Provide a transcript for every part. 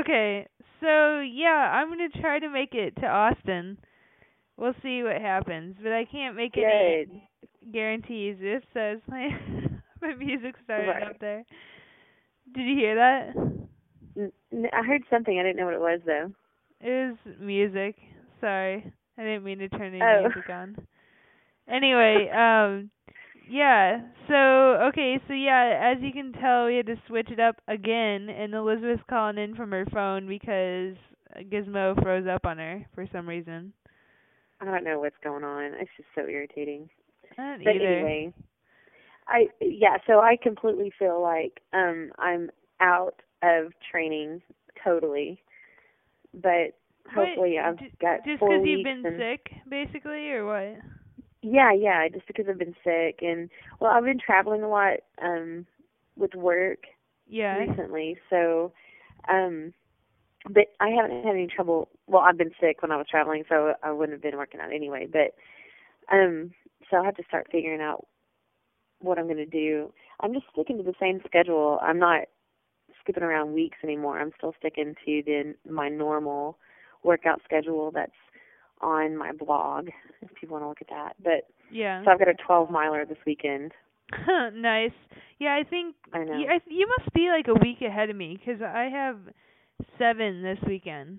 Okay, so yeah, I'm gonna try to make it to Austin. We'll see what happens, but I can't make any guarantees. This says my my music started Right. up there. Did you hear that? I heard something. I didn't know what it was though. It was music. Sorry, I didn't mean to turn the Oh. music on. Anyway, um, yeah. So okay, so yeah, as you can tell, we had to switch it up again, and Elizabeth's calling in from her phone because Gizmo froze up on her for some reason. I don't know what's going on. It's just so irritating. Don't But either. anyway, I yeah. So I completely feel like um I'm out of training totally, but hopefully Wait, I've got just because you've been sick, basically, or what? Yeah, yeah. Just because I've been sick and well, I've been traveling a lot um with work Yeah. recently, so um but I haven't had any trouble well, I've been sick when I was traveling so I wouldn't have been working out anyway, but um so I have to start figuring out what I'm gonna do. I'm just sticking to the same schedule. I'm not skipping around weeks anymore. I'm still sticking to the my normal workout schedule that's on my blog if people want to look at that. But Yeah. so I've got a 12 miler this weekend. nice. Yeah, I think I know. you, I, you must be like a week ahead of me because I have seven this weekend.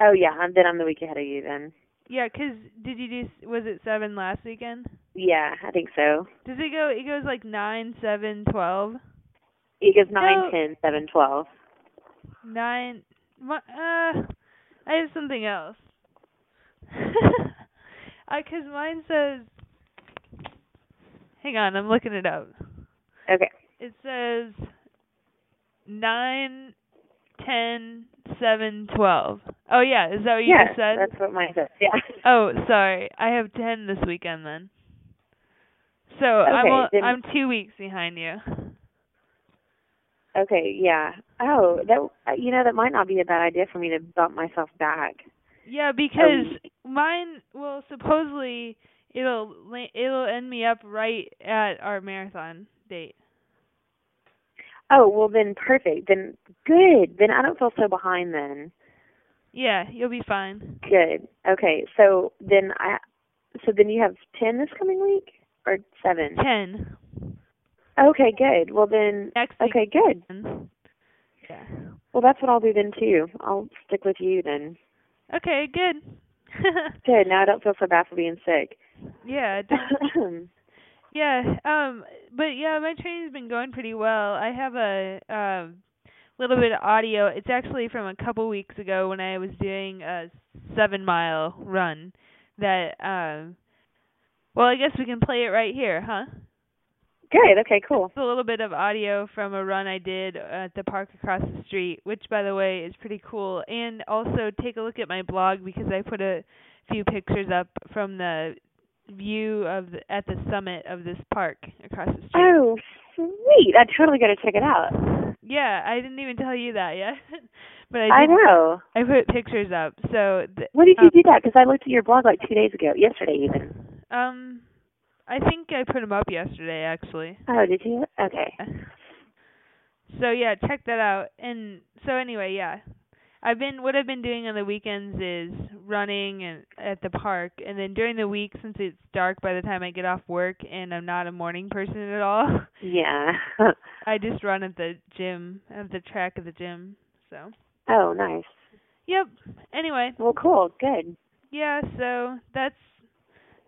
Oh yeah, I'm, then I'm the week ahead of you then. Yeah, 'cause did you do? s- Was it seven last weekend? Yeah, I think so. Does it go? It goes like nine, seven, twelve, It goes nine, No. ten, seven, twelve. nine. Uh, I have something else. I 'cause mine says. Hang on, I'm looking it up. Okay. It says nine, ten, seven, twelve. Oh yeah, is that what you yeah, just said? that's what mine says. Yeah. Oh, sorry. I have ten this weekend then. So I'm Okay, o- then- I'm two weeks behind you. Okay. Yeah. Oh, that uh, you know that might not be a bad idea for me to bump myself back. Yeah, because mine well supposedly it'll it'll end me up right at our marathon date. Oh well, then perfect. Then good. Then I don't feel so behind. Then Yeah, you'll be fine. good. Okay. So then I. So then you have ten this coming week or seven? Ten Okay. Good. Well then. next week. Okay. Good. Yeah. Well, that's what I'll do then too. I'll stick with you then. Okay, good. Good. Now I don't feel so bad for being sick. yeah, Yeah, um but yeah, my training's been going pretty well. I have a um little bit of audio. It's actually from a couple weeks ago when I was doing a 7 mile run that um well, I guess we can play it right here, huh? Good. Okay. Cool. It's a little bit of audio from a run I did at the park across the street, which by the way is pretty cool. And also take a look at my blog because I put a few pictures up from the view of the, at the summit of this park across the street. Oh, sweet! I totally got to check it out. Yeah, I didn't even tell you that yet. but I I know. I put pictures up. So th- When did you um, do that? Because I looked at your blog like two days ago, yesterday even. um I think I put them up yesterday actually. Oh, did you? Okay. So yeah, check that out. And so anyway, yeah. I've been what I've been doing on the weekends is running and at the park and then during the week since it's dark by the time I get off work and I'm not a morning person at all, Yeah. I just run at the gym, at the track of the gym. So, oh, nice. yep. Anyway, Well, cool. Good. yeah, so that's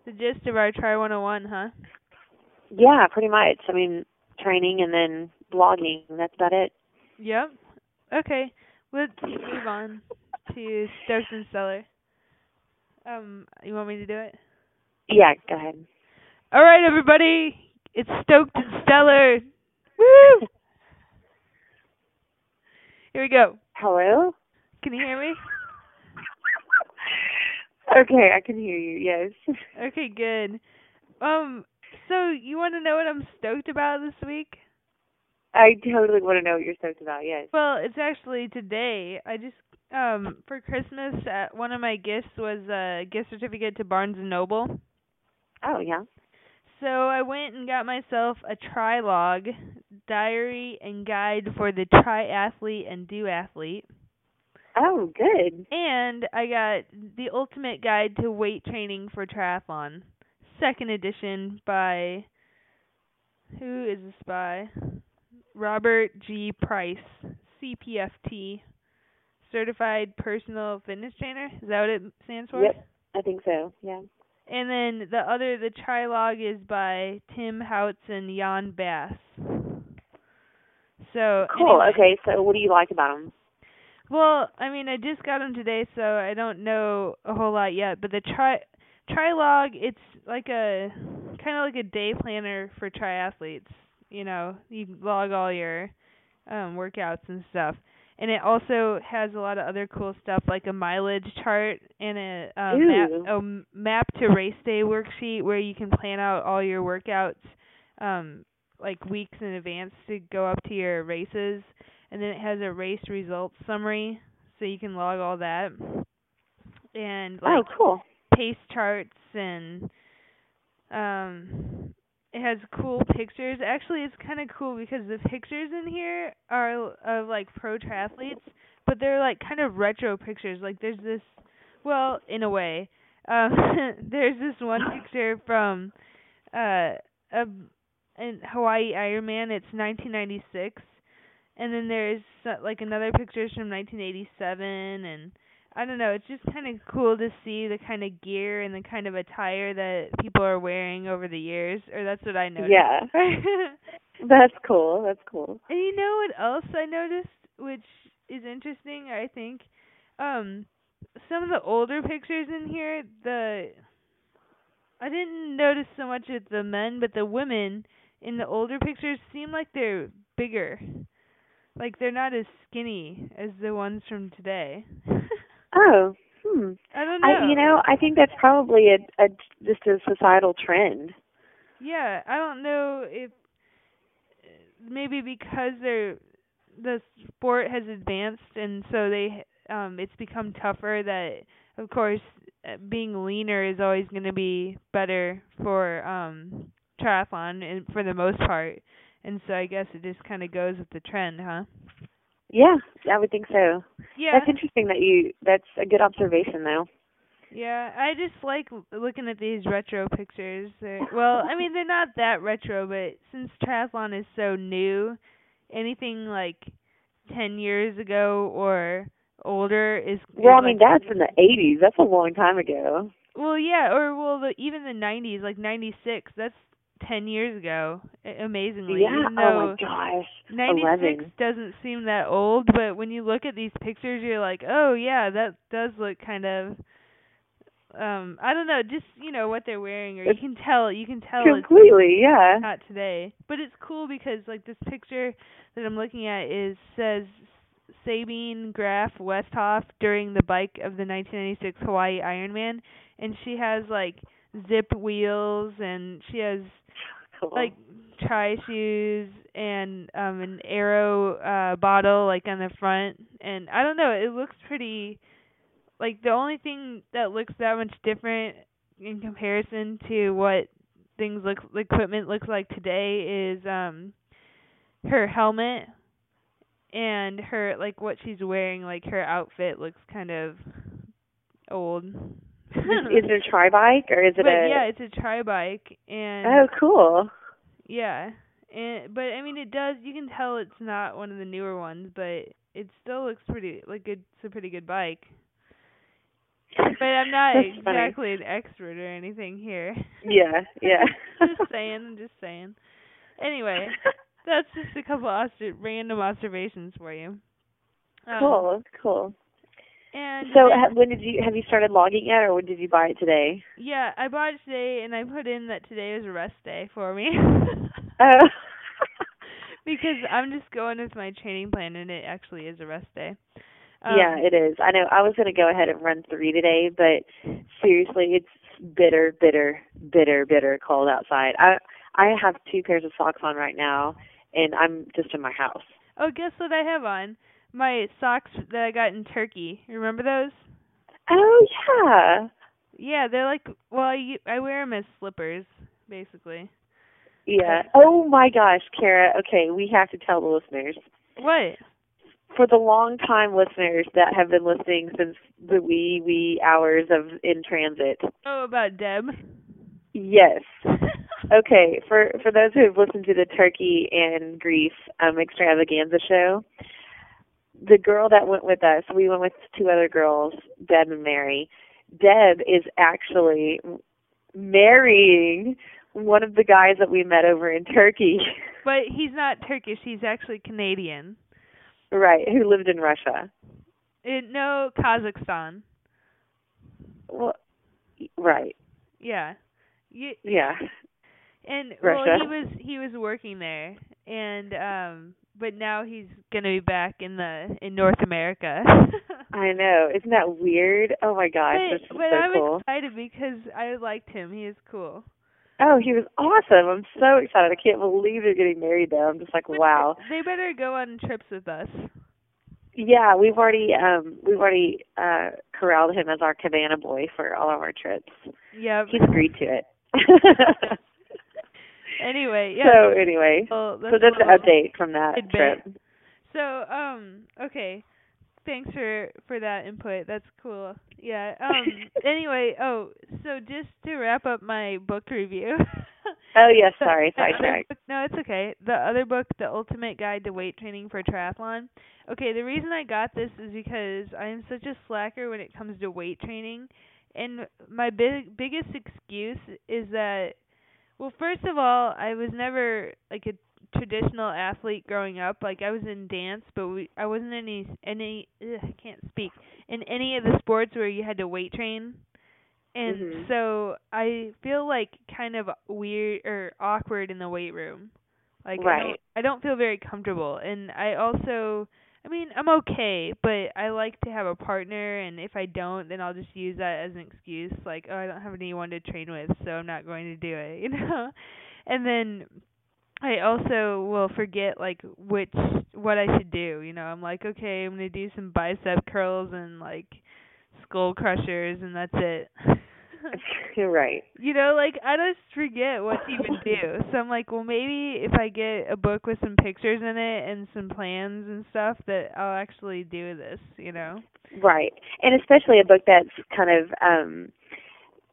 the gist of our Tri 101, huh? Yeah, pretty much. I mean, training and then blogging. That's about it. Yep. Okay. Let's move on to Stoked and Stellar. Um, you want me to do it? Yeah, go ahead. All right, everybody. It's Stoked and Stellar. Woo! Here we go. Hello? Can you hear me? Okay, I can hear you. Yes. Okay, good. Um, so you want to know what I'm stoked about this week? I totally want to know what you're stoked about. Yes. Well, it's actually today. I just um for Christmas, uh, one of my gifts was a gift certificate to Barnes and Noble. Oh, yeah. So I went and got myself a trilog diary and guide for the triathlete and duathlete. Oh, good. And I got the Ultimate Guide to Weight Training for Triathlon, second edition by who is this by? Robert G. Price, CPFT, Certified Personal Fitness Trainer. Is that what it stands for? Yep, I think so. Yeah. And then the other, the Trilog, is by Tim Houts and Jan Bass. So cool. Anyway, okay, so what do you like about them? Well, I mean, I just got them today, so I don't know a whole lot yet. But the tri Trilog, it's like a kind of like a day planner for triathletes. You know, you log all your um workouts and stuff. And it also has a lot of other cool stuff like a mileage chart and a, a map a map to race day worksheet where you can plan out all your workouts um like weeks in advance to go up to your races and then it has a race results summary so you can log all that and oh, like cool. pace charts and um it has cool pictures. Actually it's kind of cool because the pictures in here are of like pro triathletes, but they're like kind of retro pictures. Like there's this well, in a way. Um there's this one picture from uh a in Hawaii Ironman, it's 1996. And then there's uh, like another pictures from 1987 and I don't know, it's just kind of cool to see the kind of gear and the kind of attire that people are wearing over the years, or that's what I noticed. Yeah. That's cool. That's cool. and you know what else I noticed, which is interesting, I think? Um some of the older pictures in here, the I didn't notice so much of the men, but the women in the older pictures seem like they're bigger. Like they're not as skinny as the ones from today. Oh, hmm. I don't know. I you know, I think that's probably a, a just a societal trend. Yeah, I don't know if maybe because they're the sport has advanced and so they um it's become tougher that of course uh, being leaner is always going to be better for um triathlon and for the most part. And so I guess it just kind of goes with the trend, huh? Yeah, I would think so. Yeah. That's interesting that you that's a good observation though. Yeah, I just like l- looking at these retro pictures. They're, well, I mean they're not that retro, but since triathlon is so new, anything like ten years ago or older is. Well, I mean like, that's in the 80s. That's a long time ago. Well, yeah, or well, the, even the '90s, like '96. That's ten years ago. Amazingly, yeah. even Oh my gosh. 96 11. doesn't seem that old, but when you look at these pictures, you're like, oh yeah, that does look kind of. Um, I don't know, just you know what they're wearing, or you can tell, you can tell it's Completely, yeah. not today. But it's cool because like this picture that I'm looking at is says Sabine Graf Westhoff during the bike of the 1996 Hawaii Ironman, and she has like Zipp wheels and she has Cool. like tri shoes and um an aero uh bottle like on the front and I don't know, it looks pretty like the only thing that looks that much different in comparison to what things look equipment looks like today is um her helmet and her like what she's wearing like her outfit looks kind of old. Is, is it a tri bike or is it but a yeah, it's a tri bike and Oh, cool. yeah. And but I mean it does you can tell it's not one of the newer ones, but it still looks pretty like it's a pretty good bike. But I'm not That's funny. exactly an expert or anything here. Yeah, yeah. just saying, I'm just saying. Anyway, that's just a couple obser- random observations for you. Um, cool, cool. And So, then- ha- when did you have you started logging yet, or when did you buy it today? yeah, I bought it today, and I put in that today was a rest day for me. Oh. because I'm just going with my training plan, and it actually is a rest day. Um, yeah, it is. I know. I was going to go ahead and run three today, but seriously, it's bitter, bitter, bitter, bitter cold outside. I I have two pairs of socks on right now, and I'm just in my house. Oh, guess what I have on? My socks that I got in Turkey. Remember those? Oh yeah, Yeah, they're like well, I wear them as slippers, basically. yeah. Oh my gosh, Kara. Okay, we have to tell the listeners. What? for the long time listeners that have been listening since the wee wee hours of in transit. Oh, about Deb. Yes. okay, for for those who have listened to the Turkey and Greece um extravaganza show, the girl that went with us, we went with two other girls, Deb and Mary. Deb is actually marrying one of the guys that we met over in Turkey. But he's not Turkish, he's actually Canadian. Right, who lived in Russia. In, no, Kazakhstan. Well, right. Yeah. You, yeah. And Russia. well, he was he was working there, and um, but now he's gonna be back in the in North America. I know. Isn't that weird? Oh my gosh, but, that's but so I'm cool. excited because I liked him. He is cool. Oh, he was awesome. I'm so excited. I can't believe they're getting married though. I'm just like, wow. They better go on trips with us. Yeah, we've already um we've already uh corralled him as our cabana boy for all of our trips. Yep. He's agreed to it. anyway, yeah. So anyway, well, so that's an update from that trip. So, um, okay. Thanks for for that input. That's cool. Yeah. Um. anyway, oh, so just to wrap up my book review. Oh yes, the- sorry, book- No, it's okay. The other book, The Ultimate Guide to Weight Training for Triathlon. Okay, the reason I got this is because I am such a slacker when it comes to weight training, and my big biggest excuse is that, well, first of all, I was never like a traditional athlete growing up. Like I was in dance, but we I wasn't in any any ugh, I can't speak in any of the sports where you had to weight train. And Mhm. so I feel like kind of weird or awkward in the weight room. Like I don't, Right. I don't feel very comfortable and I also I mean, I'm okay, but I like to have a partner and if I don't, then I'll just use that as an excuse like, oh, I don't have anyone to train with, so I'm not going to do it, you know. And then I also will forget like which what I should do. You know, I'm like, okay, I'm gonna do some bicep curls and like skull crushers, and that's it. You're right. you know, like I just forget what to even do. So I'm like, well, maybe if I get a book with some pictures in it and some plans and stuff, that I'll actually do this. You know, Right. And especially a book that's kind of um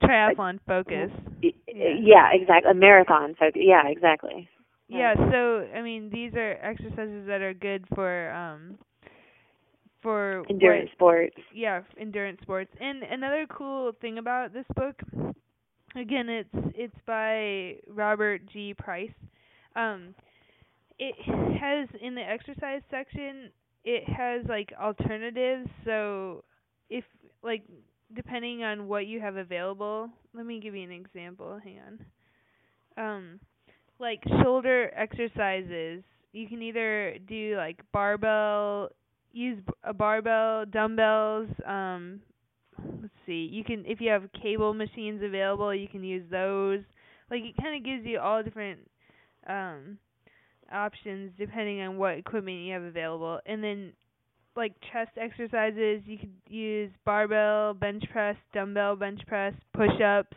triathlon focus. y- Yeah. yeah, exactly. A marathon. So yeah, exactly. Yeah, so I mean these are exercises that are good for um for Endurance what, sports. yeah, endurance sports. And another cool thing about this book again it's it's by Robert G. Price. Um it has in the exercise section it has like alternatives so if like depending on what you have available let me give you an example hang on um like shoulder exercises you can either do like barbell use a barbell dumbbells um let's see you can if you have cable machines available you can use those. Like it kind of gives you all different um options depending on what equipment you have available. And then like chest exercises you could use barbell bench press dumbbell bench press push ups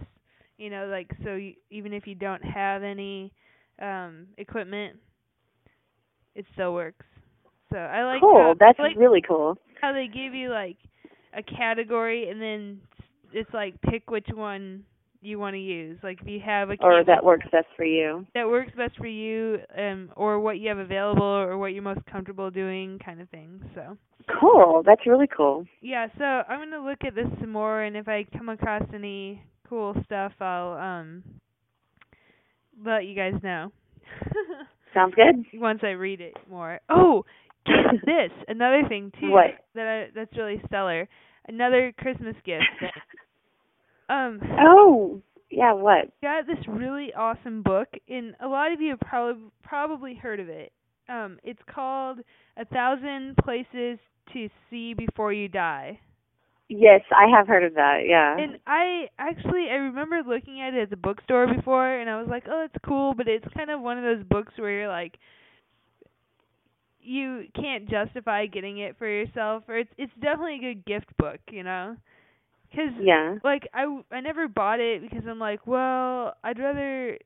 you know like so you, even if you don't have any um equipment it still works so i like cool. how, That's like really cool. how they give you like a category and then it's like pick which one you want to use like if you have a Or that works best for you. that works best for you um or what you have available or what you're most comfortable doing kind of thing so Cool. That's really cool. yeah so i'm going to look at this some more and if i come across any cool stuff i'll um let you guys know Sounds good. once i read it more oh this another thing too What? that I, that's really stellar another christmas gift um Oh, yeah, what? got this really awesome book and a lot of you have probably probably heard of it um it's called a thousand places to see before you die Yes, I have heard of that. Yeah. and i actually i remember looking at it at the bookstore before and i was like oh it's cool but it's kind of one of those books where you're like you can't justify getting it for yourself or it's it's definitely a good gift book you know because yeah. like i i never bought it because I'm like, well, I'd rather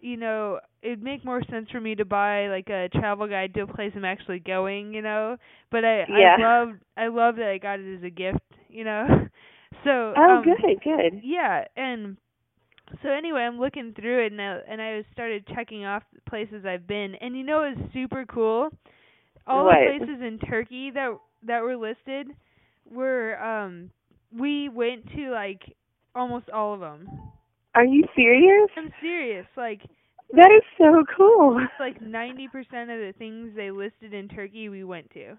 you know, it'd make more sense for me to buy like a travel guide to a place I'm actually going, you know. But I Yeah. I love I love that I got it as a gift, you know. So Oh, um, good, good. yeah, and so anyway, I'm looking through it and I, and I started checking off places I've been, and you know it's super cool. All What? the places in Turkey that that were listed were um we went to like almost all of them. Are you serious? I'm serious. Like That is so cool. it's like 90% of the things they listed in Turkey we went to.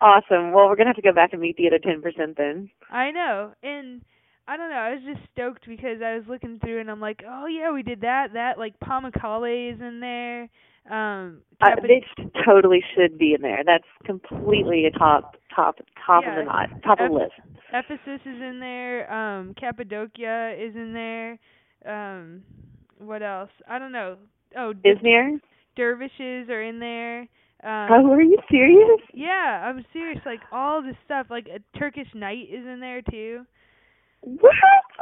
Awesome. Well, we're gonna have to go back and meet the other ten percent then. I know. And I don't know, I was just stoked because I was looking through and I'm like, "Oh yeah, we did that. That like Pamukkale is in there." Um Uh, they totally should be in there. That's completely a top, top, top of the knot, top of the list. Ephesus is in there. Um, Cappadocia is in there. Um, what else? I don't know. Oh, Izmir? dervishes are in there. Um, Oh, are you serious? yeah, I'm serious. Like all this stuff. Like a Turkish night is in there too. What?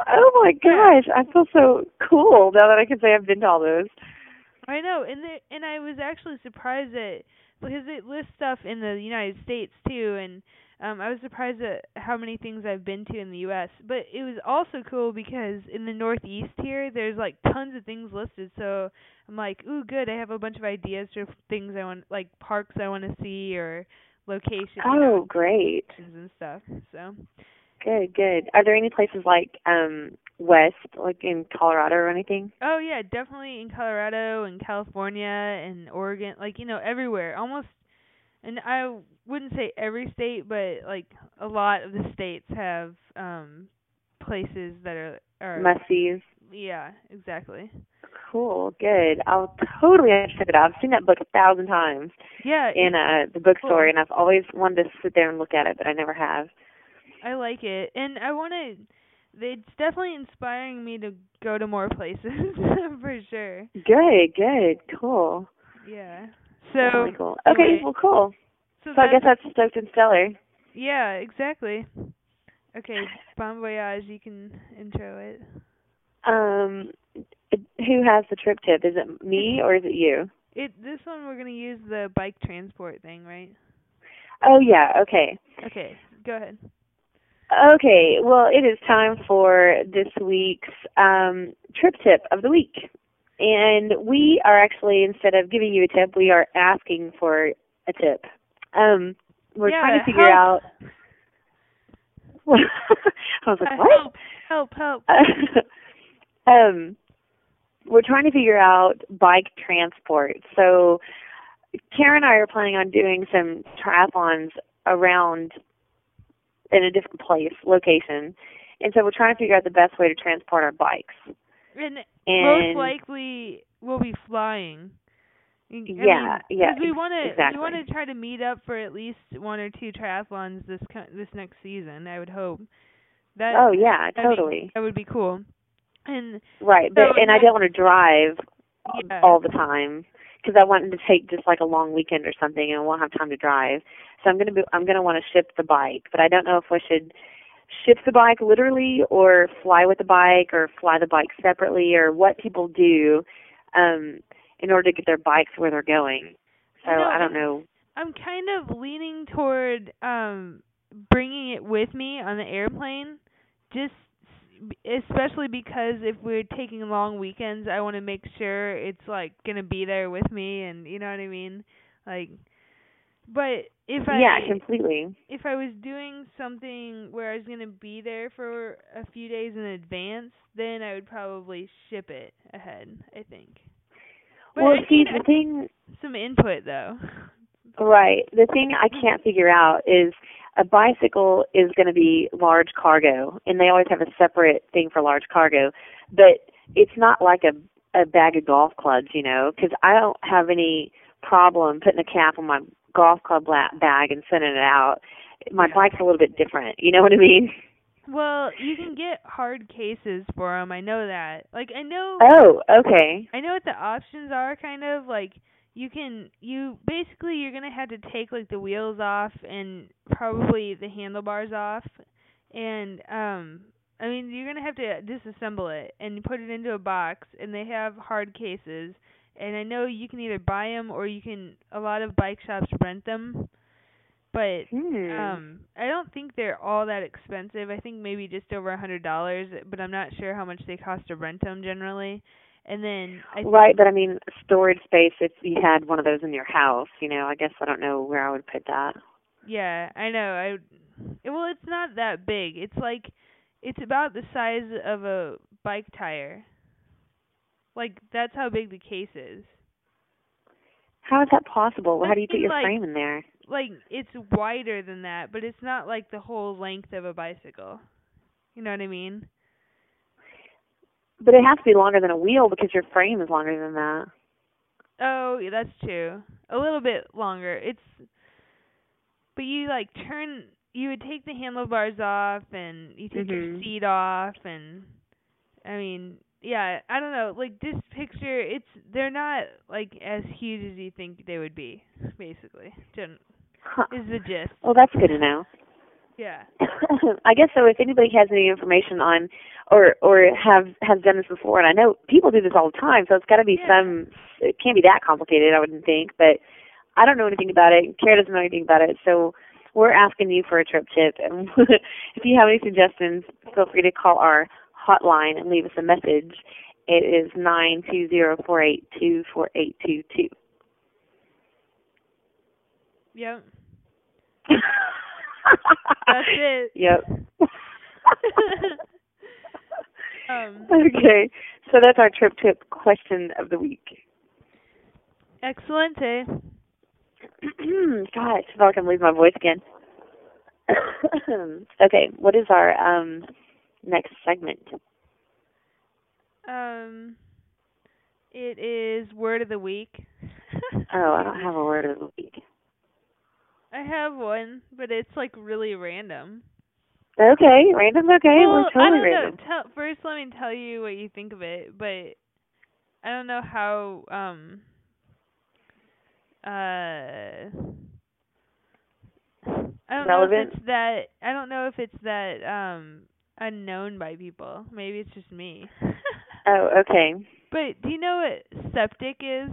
Oh my gosh, I feel so cool now that I can say I've been to all those. I know, and the, and I was actually surprised that because it lists stuff in the United States too, and um I was surprised at how many things I've been to in the U.S. But it was also cool because in the Northeast here, there's like tons of things listed. So I'm like, ooh, good. I have a bunch of ideas for things I want, like parks I want to see or locations you Oh, know, great. and stuff. So Good, good. Are there any places like um west, like in Colorado or anything? Oh yeah, definitely in Colorado and California and Oregon, like you know everywhere. Almost and I wouldn't say every state, but like a lot of the states have um places that are are Must sees. yeah, exactly. Cool, good. I'll totally have to check it out. I've seen that book a thousand times Yeah, in uh the bookstore Cool. and I've always wanted to sit there and look at it, but I never have. I like it. And I want to it's definitely inspiring me to go to more places for sure. Good, good, cool. Yeah. So cool. Okay, anyway, well cool. so, So I guess that's- that's stoked and stellar. Yeah, exactly. Okay, Bon Voyage, you can intro it. Um who has the trip tip? Is it me or is it you? It this one we're gonna use the bike transport thing, right? Oh yeah, okay. Okay, go ahead. Okay, well, it is time for this week's um, trip tip of the week. And we are actually, instead of giving you a tip, we are asking for a tip. Um, we're Yeah, trying to figure out. help. I was like, Uh, what? Help, help, help. um, we're trying to figure out bike transport. So, Karen and I are planning on doing some triathlons around in a different place, location. And so we're trying to figure out the best way to transport our bikes. And, And most likely we'll be flying. I mean, Yeah, yeah, 'cause we want to exactly. we want to try to meet up for at least one or two triathlons this this next season. I would hope. That oh yeah, I mean, totally. that would be cool. And right, so but and I that- don't want to drive yeah, all the time because I want to take just like a long weekend or something and I won't have time to drive. So I'm going to be I'm going to want to ship the bike, but I don't know if we should ship the bike literally or fly with the bike or fly the bike separately or what people do um in order to get their bikes where they're going. So I don't know. I'm kind of leaning toward um bringing it with me on the airplane just especially because if we're taking long weekends I want to make sure it's like going to be there with me and you know what I mean like but if I yeah, completely. if I was doing something where I was going to be there for a few days in advance then I would probably ship it ahead I think but well, I see, the thing some input though Right. The thing I can't figure out is a bicycle is going to be large cargo, and they always have a separate thing for large cargo. But it's not like a a bag of golf clubs, you know, because I don't have any problem putting a cap on my golf club la- bag and sending it out. My bike's a little bit different. You know what I mean? Well, you can get hard cases for 'em. I know that. Like I know Oh, okay. I know what the options are kind of like you can you basically you're going to have to take like the wheels off and probably the handlebars off and um I mean, you're gonna have to disassemble it and put it into a box, and they have hard cases. And I know you can either buy them or you can. A lot of bike shops rent them, but Hmm. um, I don't think they're all that expensive. I think maybe just over a hundred dollars, but I'm not sure how much they cost to rent them generally. And then I right, but I mean, storage space. If you had one of those in your house, you know, I guess I don't know where I would put that. yeah, I know. I well, it's not that big. It's like it's about the size of a bike tire. Like that's how big the case is. How is that possible? How do you put your like- frame in there? Like it's wider than that, but it's not like the whole length of a bicycle. You know what I mean? But it has to be longer than a wheel because your frame is longer than that. Oh, yeah, that's true. A little bit longer. It's but you like turn you would take the handlebars off and you take your Mhm. seat off and I mean, yeah, I don't know. Like this picture, it's they're not like as huge as you think they would be, basically. Gen- Huh. is the gist. Well, that's good to know. Yeah. I guess so. If anybody has any information on, or or have has done this before, and I know people do this all the time, so it's got to be Yeah. some. It can't be that complicated, I wouldn't think. But I don't know anything about it. Kara doesn't know anything about it, so we're asking you for a trip tip. And if you have any suggestions, feel free to call our hotline and leave us a message. It is nine two zero four eight two four eight two two. Yep. That's it. Yep. um okay, so that's our trip tip question of the week. excellent. Eh? Gosh, I feel like I'm losing my voice again. okay, what is our um next segment? Um it is word of the week. Oh, I don't have a word of the week. I have one, but it's like really random. Okay, random. Okay, well, we're totally I don't random. know. Tell, first, let me tell you what you think of it, but I don't know how um uh I don't know if it's that I don't know if it's that um unknown by people. Maybe it's just me. Oh, okay. but do you know what septic is?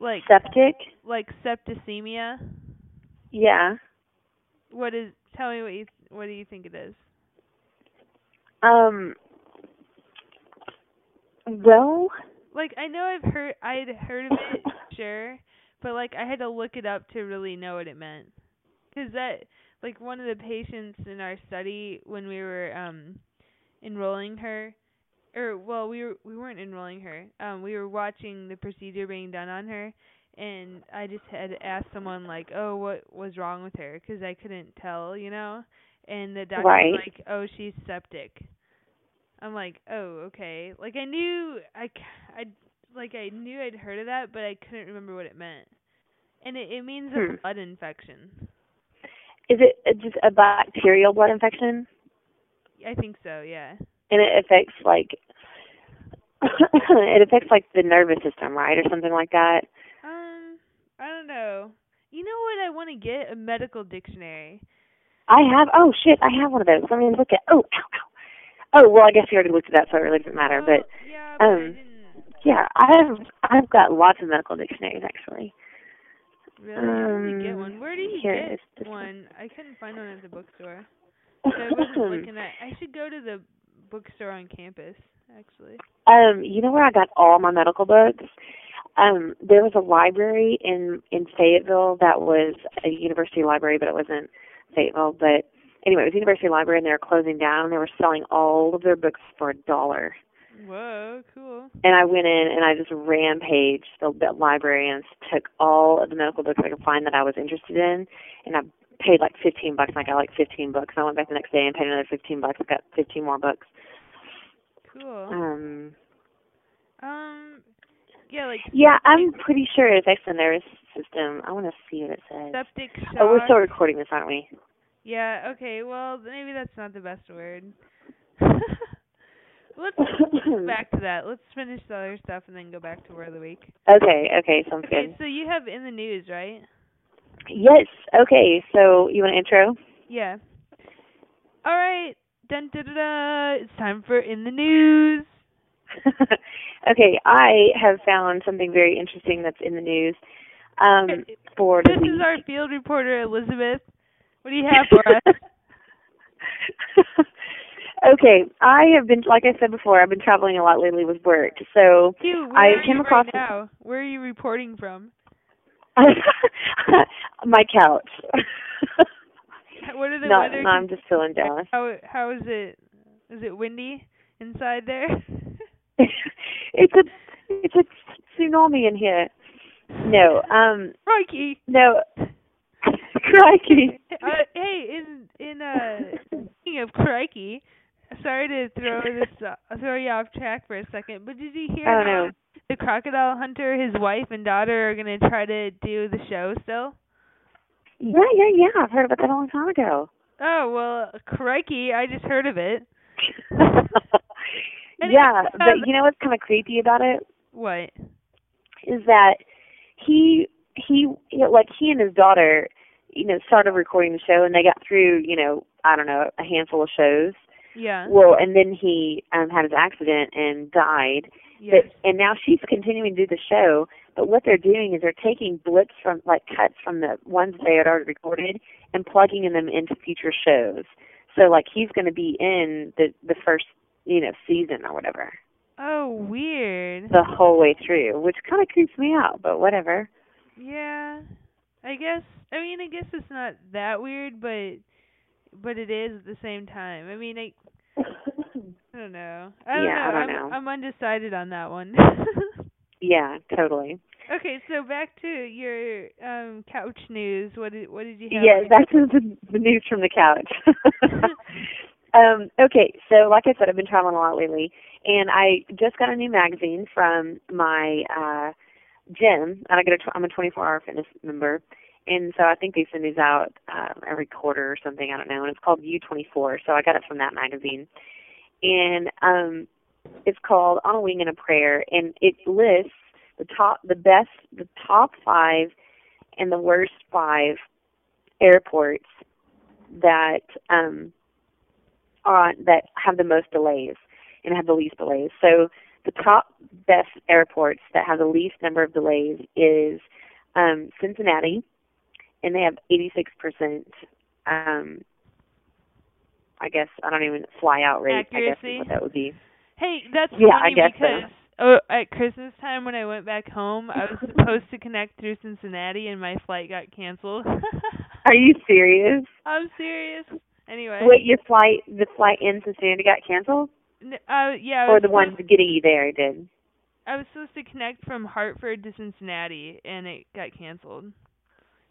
Like Septic. like septicemia? Yeah. What is tell me what you what do you think it is? Um. Well, Like I know I've heard I'd heard of it, sure, but like I had to look it up to really know what it meant. Cuz that like one of the patients in our study when we were um enrolling her or well we were we weren't enrolling her. Um we were watching the procedure being done on her and I just had asked someone like, "Oh, what was wrong with her?" cuz I couldn't tell, you know. And the doctor Right. was like, "Oh, she's septic." I'm like, "Oh, okay." Like I knew I c- I like I knew I'd heard of that, but I couldn't remember what it meant. And it it means a Hmm. blood infection. Is it uh, just a bacterial blood infection, I think so, yeah. and it affects like it affects like the nervous system, right, or something like that? Um, I don't know. You know what I want to get? A medical dictionary. I have. Oh shit, I have one of those. Let me look at. Oh, ow, ow. Oh well, I guess you already looked at that, so it really doesn't matter. But yeah, but I um, didn't yeah, I've I've got lots of medical dictionaries actually. Really I need to get um, one. Where do you here, get one? I couldn't find one at the bookstore. So I wasn't looking at. I should go to the bookstore on campus, actually. Um, you know where I got all my medical books? Um, there was a library in in Fayetteville that was a university library, but it wasn't Fayetteville. But anyway, it was a university library, and they were closing down. And They were selling all of their books for a dollar. Whoa, cool. And I went in and I just rampaged the, the library and took all of the medical books I could find that I was interested in, and I paid like fifteen bucks. And I got like fifteen books. I went back the next day and paid another fifteen bucks. I got fifteen more books. Cool. Um, Um, yeah, like Yeah, I'm pretty sure it affects the nervous system. I want to see what it says. septic shock. Oh, we're still recording this, aren't we? Yeah, okay, well, maybe that's not the best word. Let's go back to that. Let's finish the other stuff and then go back to word of the week. Okay, okay, sounds Okay, good. so you have in the news, right? Yes, okay, so you want an intro? Yeah. All right. dun, dun, dun, dun. It's time for in the news. okay, I have found something very interesting that's in the news. Um, for this the week. is our field reporter Elizabeth. What do you have for us? okay, I have been, like I said before, I've been traveling a lot lately with work. So Dude, where I came you across right now. Where are you reporting from? my couch. What are the no, weather? no, I'm just still in Dallas. How how is it? Is it windy inside there? it's a it's a tsunami in here. No, um, Crikey. no. Crikey. Uh, hey, in in uh speaking of crikey, sorry to throw this uh, throw you off track for a second, but did you hear Oh, no. the crocodile hunter, his wife and daughter are gonna try to do the show still? Yeah, yeah, yeah. I've heard about that a long time ago. Oh well, crikey! I just heard of it. Yeah, it's, but um, you know what's kind of creepy about it What? is that he he he- like he and his daughter, you know, started recording the show and they got through, you know, I don't know, a handful of shows. Yeah. Well, and then he um had his accident and died. yes. But and now she's continuing to do the show, but what they're doing is they're taking blips from like cuts from the ones they had already recorded and plugging them into future shows. So like he's going to be in the the first, you know, season or whatever Oh, weird. the whole way through, which kind of creeps me out, but whatever. Yeah. I guess I mean I guess it's not that weird, but but it is at the same time. I mean I I don't know. I don't Yeah, know. I don't I'm know. I'm undecided on that one. yeah, totally. okay, so back to your um couch news. What did what did you have? Yeah, your- that's the, the news from the couch. um, okay, so like I said, I've been traveling a lot lately, and I just got a new magazine from my uh gym. And I get a tw- I'm a 24-hour fitness member, and so I think they send these out um, every quarter or something. I don't know, and it's called U24. So I got it from that magazine, and um, it's called On a Wing and a Prayer, and it lists the top, the best, the top five, and the worst five airports that um are that have the most delays and have the least delays. So the top best airports that have the least number of delays is um Cincinnati and they have 86% um I guess I don't even fly out rate. I guess Accuracy? what that would be. Hey, that's Yeah, I funny guess so. because oh, at Christmas time when I went back home, I was supposed to connect through Cincinnati and my flight got canceled. Are you serious? I'm serious. Anyway, Wait, your flight the flight in Cincinnati got canceled? uh, yeah, I Or the one getting you there did? I was supposed to connect from Hartford to Cincinnati and it got canceled.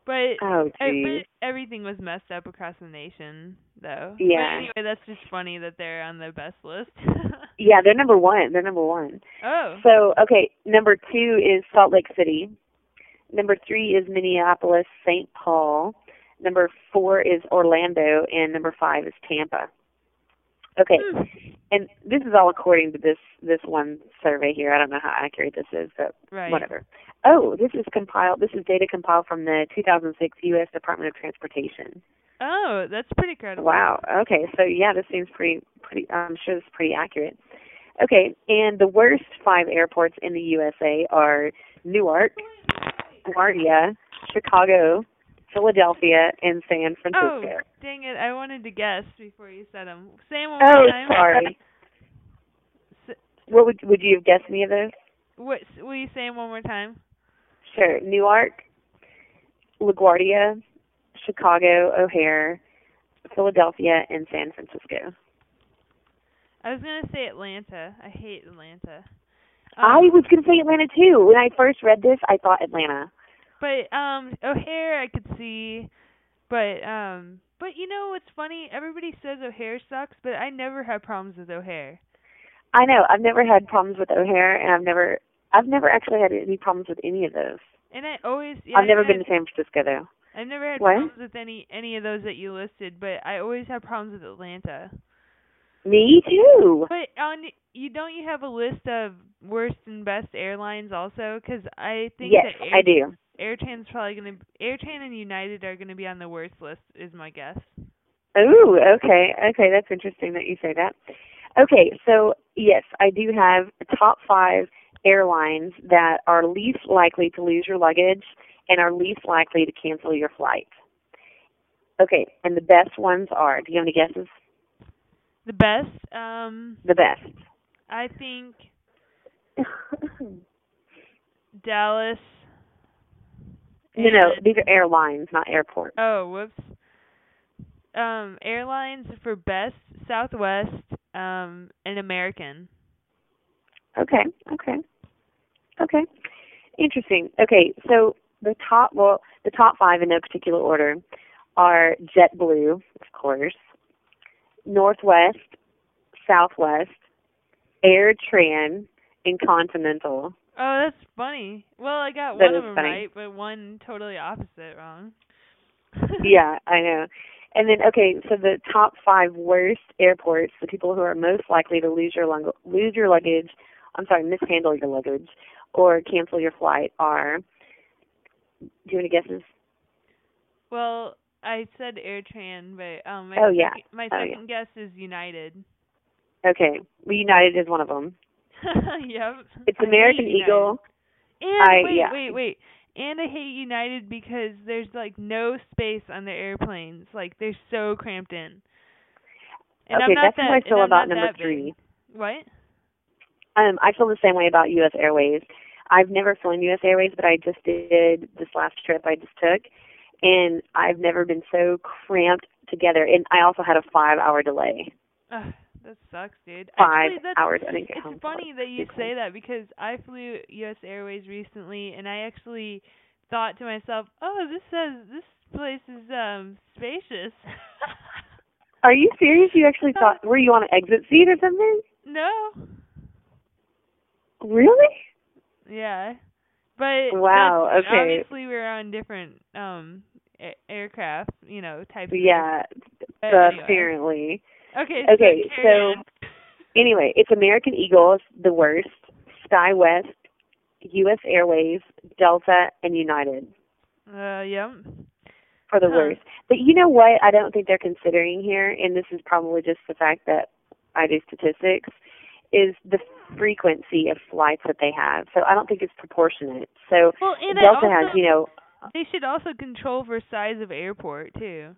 But Oh I, geez. but everything was messed up across the nation, though. Yeah. But anyway, that's just funny that they're on the best list. Yeah, they're number one. They're number one. oh. So, okay, number two is Salt Lake City. Number three is Minneapolis, St. Paul. Number four is Orlando, and number five is Tampa. Okay, Hmm. And this is all according to this this one survey here. I don't know how accurate this is, but Right. whatever. Oh, this is compiled. This is data compiled from the 2006 U.S. Department of Transportation. Oh, that's pretty credible. Wow. Okay. So yeah, this seems pretty pretty. I'm sure this is pretty accurate. Okay, and the worst five airports in the USA are Newark, LaGuardia, Chicago, Philadelphia, and San Francisco. Oh, Francisco. dang it! I wanted to guess before you said them. Say 'em one more Oh, time. sorry. S- What would would you have guessed any of those? What? Will you say 'em one more time? Sure. Newark, LaGuardia, Chicago, O'Hare, Philadelphia, and San Francisco. I was gonna say Atlanta. I hate Atlanta. I Um, was going to say Atlanta too. When I first read this, I thought Atlanta. But um O'Hare I could see but um but you know what's funny? Everybody says O'Hare sucks, but I never had problems with O'Hare. I know. I've never had problems with O'Hare, and I've never, I've never actually had any problems with any of those. And I always yeah, I've never been to San Francisco though. I've never had What? problems with any any of those that you listed, but I always have problems with Atlanta. Me too. But on you don't you have a list of worst and best airlines also? Because I think Yes, that Air, I do. AirTran's probably gonna AirTran and United are gonna be on the worst list, is my guess. Oh, okay, okay, that's interesting that you say that. Okay, so yes, I do have top five airlines that are least likely to lose your luggage and are least likely to cancel your flight. Okay, and the best ones are. Do you have any guesses? The best, um, The best. I think Dallas. No, no, these are airlines, not airports. Oh, whoops. Um, airlines for best Southwest, um, and American. Okay, okay, okay. Interesting. Okay, so the top, well, the top five in no particular order are JetBlue, of course, Northwest, Southwest, AirTran, and Continental. Oh, that's funny. Well, I got That one of them funny. right, but one totally opposite wrong. yeah, I know. And then, okay, so the top five worst airports, the people who are most likely to lose your lung- lose your luggage, I'm sorry, mishandle your luggage, or cancel your flight are. Do you have any guesses? Well, I said AirTran, but um, my Oh, yeah. second, my Oh, yeah. second guess is United. Okay, well, United is one of them. yep. It's American. Eagle. And I- wait, yeah. wait, wait. And I hate United because there's like no space on the airplanes. Like they're so cramped in. And I'm okay, not that's that, how I feel about number big. three. What? Um, I feel the same way about U.S. Airways. I've never flown U.S. Airways, but I just did this last trip I just took, and I've never been so cramped together. And I also had a five-hour delay. Ugh, that sucks, dude. Five Actually, that's, hours. I didn't get It's home. funny that you say that because I flew U.S. Airways recently, and I actually thought to myself, "Oh, this says this place is um spacious." Are you serious? You actually thought? Were you on an exit seat or something? no. Really? Yeah. But Wow, okay. obviously we're on different um a- aircraft, you know, types. of- Yeah. anyway. apparently. Okay. Okay, So, so- Anyway, it's American Eagle, is the worst. SkyWest, U.S. Airways, Delta, and United. Uh, yep. for the Huh. worst. But you know what? I don't think they're considering here, and this is probably just the fact that I do statistics, is the frequency of flights that they have. So I don't think it's proportionate. So Well, Delta also, has, you know, they should also control for size of airport too.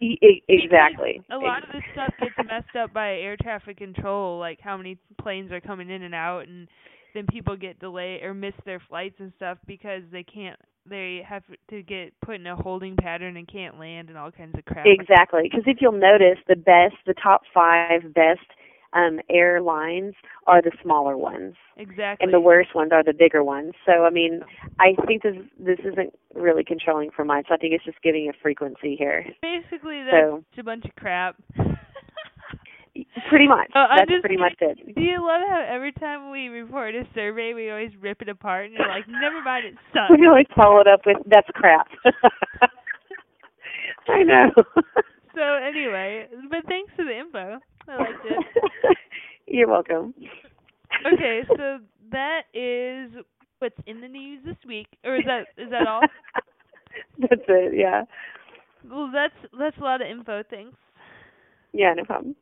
E- exactly. A lot of this stuff gets messed up by air traffic control, like how many planes are coming in and out, and then people get delayed or miss their flights and stuff because they can't. They have to get put in a holding pattern and can't land and all kinds of crap. Exactly. Because if you'll notice, the best, the top five best um, airlines are the smaller ones. Exactly. and the worst ones are the bigger ones. So I mean, I think this this isn't really controlling for much. I think it's just giving a frequency here. Basically, that's So- a bunch of crap. Pretty much. Oh, That's just pretty much it. Do you love how every time we report a survey, we always rip it apart and you're like, never mind, it sucks. We always follow it up with that's crap. I know. So anyway, but thanks for the info. I liked it. You're welcome. Okay, so that is what's in the news this week, or is that is that all? That's it. Yeah. Well, that's that's a lot of info. Thanks. Yeah. No problem.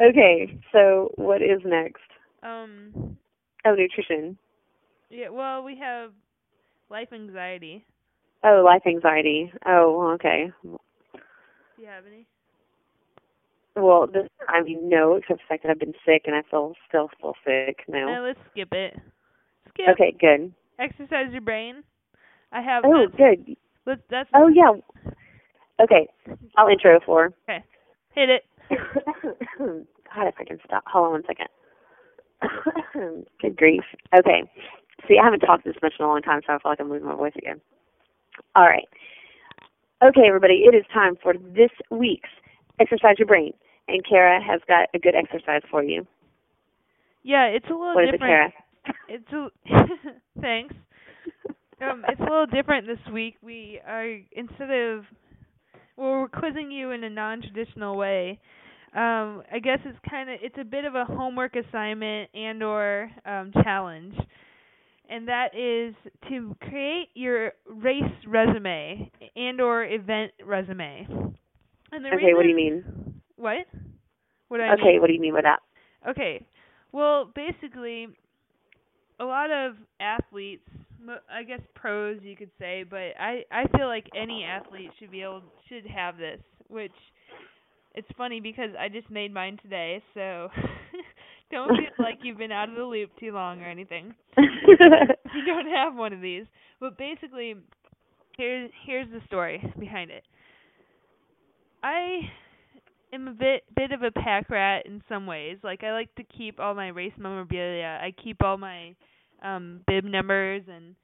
Okay. So what is next? Um, Oh, nutrition. yeah. Well, we have life anxiety. Oh, life anxiety. Oh, okay. Do you have any? Well, this I mean no, except the fact that I've been sick and I feel still feel sick now. No, let's skip it. Skip. Okay, good. Exercise your brain. I have. Oh, that's, good. let's, that's Oh, yeah. Okay, I'll intro for. Okay, hit it. God, if I can stop. Hold on one second. Good grief. Okay. See, I haven't talked this much in a long time, so I feel like I'm losing my voice again. All right. Okay, everybody, it is time for this week's Exercise Your Brain. And Kara has got a good exercise for you. Yeah, it's a little What is it, different. Kara? It's a thanks. Um, it's a little different this week. We are instead of well, we're quizzing you in a non-traditional way. Um, I guess it's kind of it's a bit of a homework assignment and or um, challenge, and that is to create your race resume and or event resume. And the okay, reason, what do you mean? What? What I okay, mean? what do you mean by that? Okay. Well, basically, a lot of athletes, I guess pros, you could say, but I I feel like any athlete should be able should have this. Which it's funny because I just made mine today, so don't feel like you've been out of the loop too long or anything. if you don't have one of these. But basically, here's here's the story behind it. I am a bit bit of a pack rat in some ways. Like I like to keep all my race memorabilia. I keep all my um bib numbers and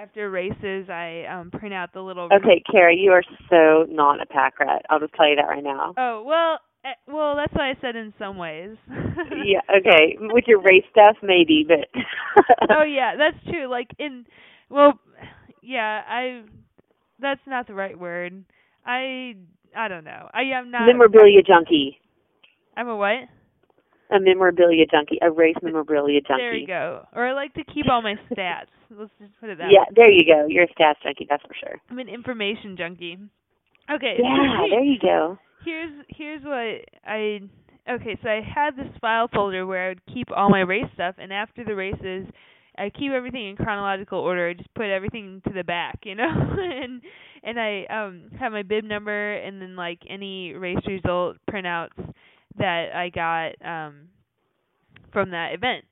after races I um print out the little okay, Kara, you are so not a pack rat. I'll just tell you that right now. Oh, well, eh, well, that's what I said in some ways. yeah, okay. With your race stuff maybe, but oh yeah, that's true. Like in well, yeah, I that's not the right word. I I don't know. I am not memorabilia junkie. I'm a what? A memorabilia junkie, a race memorabilia junkie. There you go. Or I like to keep all my stats. Let's just put it that Yeah, way. there you go. You're a stats junkie, that's for sure. I'm an information junkie. Okay. Yeah, there you go. here's here's what I okay, so I had this file folder where I would keep all my race stuff and after the races I keep everything in chronological order. I just put everything to the back, you know? and and I um have my bib number and then like any race result printouts that I got um from that event.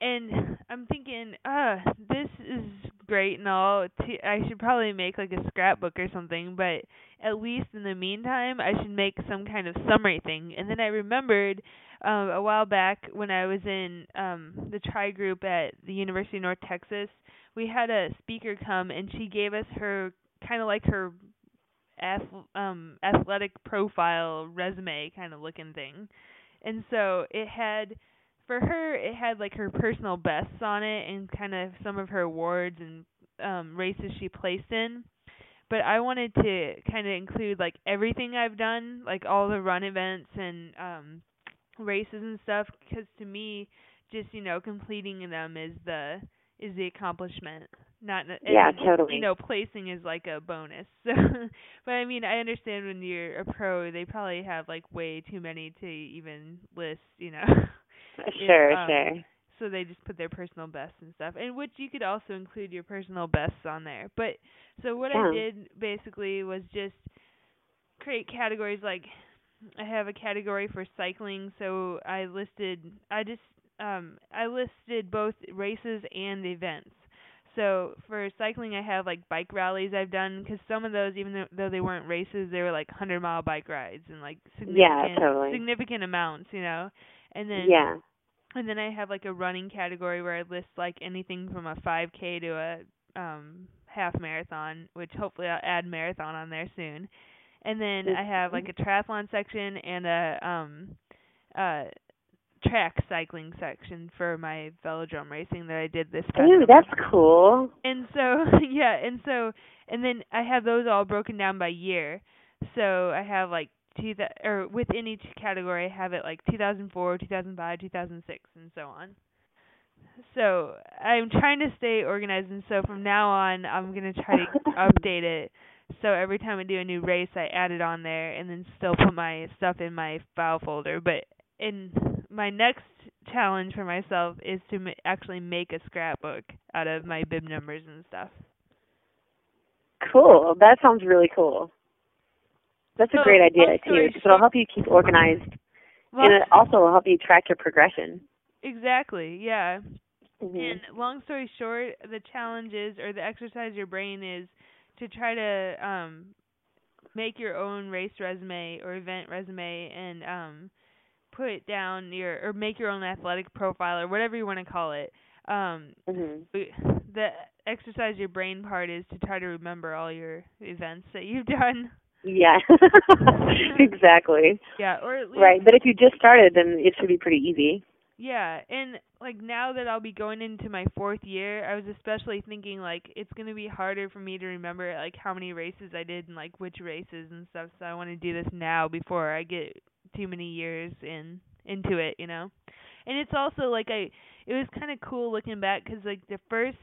And I'm thinking, ah, this is great and all. T- I should probably make like a scrapbook or something, but at least in the meantime, I should make some kind of summary thing. And then I remembered um a while back when I was in um the tri group at the University of North Texas, we had a speaker come and she gave us her kind of like her ath- um athletic profile resume kind of looking thing. And so it had for her it had like her personal bests on it and kind of some of her awards and um races she placed in but I wanted to kind of include like everything I've done, like all the run events and um races and stuff because to me just you know completing them is the is the accomplishment. Not Yeah, and, totally. you know placing is like a bonus. So but i mean i understand when you're a pro they probably have like way too many to even list you know? Sure, um, sure. so they just put their personal bests and stuff and which you could also include your personal bests on there. But so what i did basically was just create categories like i have a category for cycling so i listed i just um i listed both races and events so for cycling i have like bike rallies i've done because some of those even though, though they weren't races they were like hundred mile bike rides and like significant totally. significant amounts you know and then Yeah. and then I have like a running category where I list like anything from a 5K to a um half marathon, which hopefully I'll add marathon on there soon. And then I have like a triathlon section and a um uh track cycling section for my velodrome racing that I did this past Ooh, that's cool. And so yeah, and so and then I have those all broken down by year. So I have like two that or within each category I have it like 2004, 2005, 2006 and so on. So I'm trying to stay organized and so from now on I'm going to try to update it so every time I do a new race I add it on there and then still put my stuff in my file folder but in my next challenge for myself is to ma- actually make a scrapbook out of my bib numbers and stuff. Cool. That sounds really cool. That's a great idea too, because it'll help you keep organized, Well, and it also will help you track your progression. exactly, yeah. hmm And long story short, the challenge is or the exercise your brain is to try to um make your own race resume or event resume and um put down your or make your own athletic profile or whatever you want to call it. Um hmm the exercise your brain part is to try to remember all your events that you've done. Yeah. exactly. Yeah, or at least Right. But if you just started, then it should be pretty easy. Yeah, and like now that I'll be going into my fourth year, I was especially thinking like it's gonna be harder for me to remember like how many races I did and like which races and stuff. So I want to do this now before I get too many years in into it, you know. And it's also like I, it was kind of cool looking back because like the first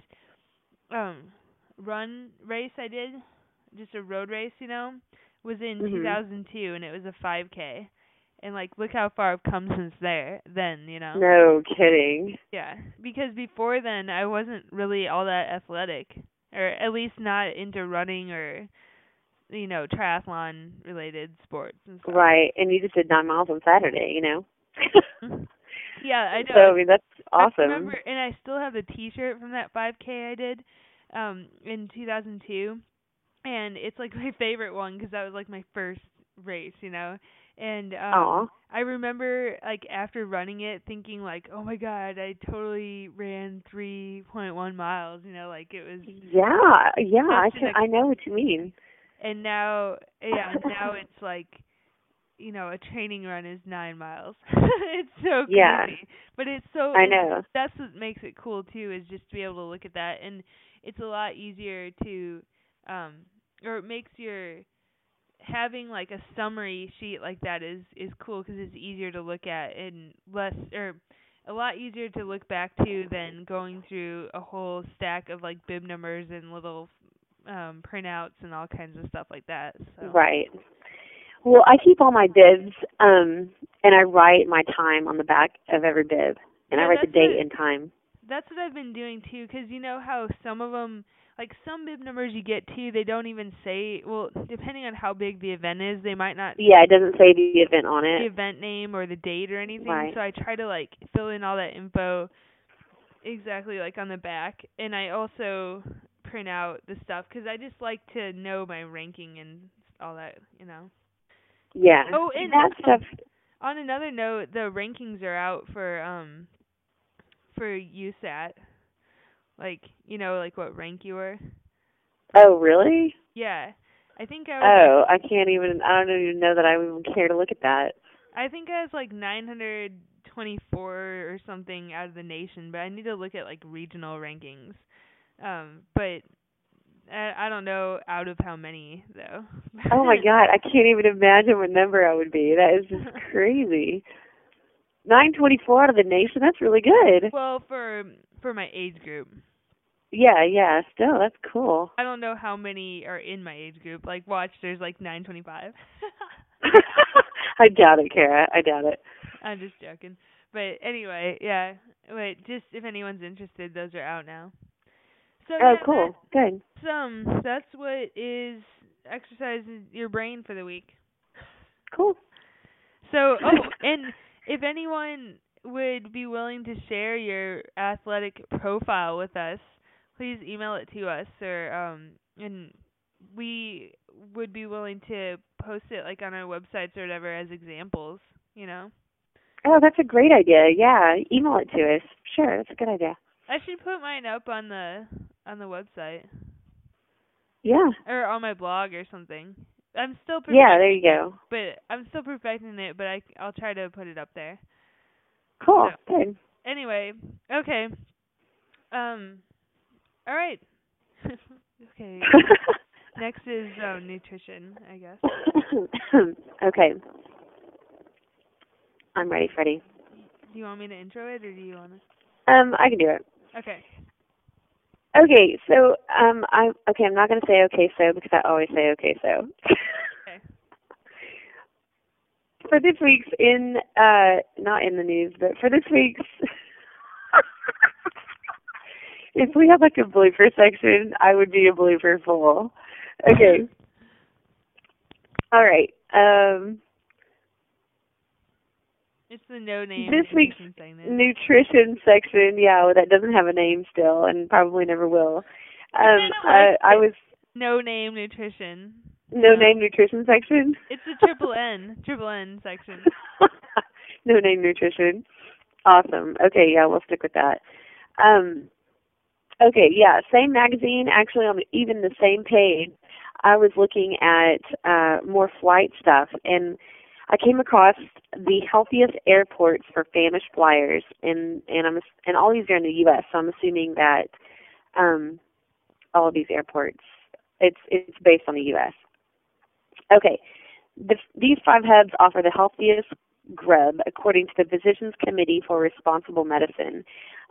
um run race I did, just a road race, you know, was in Mhm. 2002 and it was a 5k. And like look how far I've come since there then, you know. No kidding. Yeah, because before then I wasn't really all that athletic or at least not into running or you know, triathlon related sports and stuff. Right, and you just did nine miles on Saturday. You know. yeah, I know. So I mean that's I awesome. remember, and I still have the T-shirt from that 5K I did um in 2002, and it's like my favorite one because that was like my first race, you know. And um. I remember like after running it thinking like, "Oh my god, I totally ran 3.1 miles," you know, like it was Yeah, yeah, I can. an I know what you mean. and now yeah, now it's like you know, a training run is 9 miles. it's so crazy. Yeah. But it's so I know. that's what makes it cool too is just to be able to look at that and it's a lot easier to um or it makes your having like a summary sheet like that is is cool because it's easier to look at and less or a lot easier to look back to than going through a whole stack of like bib numbers and little um printouts and all kinds of stuff like that so Right. Well, I keep all my bibs, um, and I write my time on the back of every bib, and I write the date what- and time. that's what I've been doing too because you know how some of them, like some bib numbers you get too, they don't even say. Well, depending on how big the event is, they might not Yeah, it doesn't say the event on it. the event name or the date or anything. Right. So I try to like fill in all that info exactly like on the back, and I also print out the stuff because I just like to know my ranking and all that, you know. Yeah. Oh, and that stuff. On another note, the rankings are out for um for USAT. Like, you know, like what rank you were. Oh, really? Yeah. I think I was Oh, I can't even. I don't even know that I would even care to look at that. I think I was like 924 or something out of the nation, but I need to look at like regional rankings. Um, but I, I don't know out of how many though. Oh my god, I can't even imagine what number I would be. That is just crazy. Nine twenty-four out of the nation. That's really good. well, for for my age group. Yeah, yeah. Still, that's cool. I don't know how many are in my age group. Like watch there's like 925. I doubt it, Kara. I doubt it. I'm just joking. But anyway, yeah. Wait, just if anyone's interested, those are out now. So Oh, yeah, cool. Good. That's um that's what is exercises your brain for the week. Cool. So oh, and if anyone would be willing to share your athletic profile with us, please email it to us or um and we would be willing to post it like on our websites or whatever as examples, you know. Oh, that's a great idea. Yeah, email it to us. Sure, that's a good idea. I should put mine up on the on the website Yeah. or on my blog or something. I'm still Yeah, perfecting there you go. but I'm still perfecting it, but I I'll try to put it up there. Cool. So- Good. Anyway, okay. Um all right. okay. Next is um nutrition, I guess. okay. I'm ready, Freddie. Do you want me to intro it or do you want to Um, I can do it. Okay. Okay, so um I okay, I'm not gonna say okay so because I always say okay so. For this week's in uh not in the news, but for this week's if we had like a blooper section, I would be a blooper full. Okay. All right. Um It's the no name This week's nutrition section, yeah, well, that doesn't have a name still and probably never will. Um kinda I I was no name nutrition. No Uh, name nutrition section. It's the triple N, triple N section. no name nutrition. Awesome. Okay, yeah, we'll stick with that. Um okay, yeah, same magazine, actually on even the same page. I was looking at uh more flight stuff and I came across the healthiest airports for famished flyers and and I'm and all these are in the US, so I'm assuming that um all of these airports it's it's based on the US. Okay. The, these five hubs offer the healthiest grub according to the Physicians Committee for Responsible Medicine.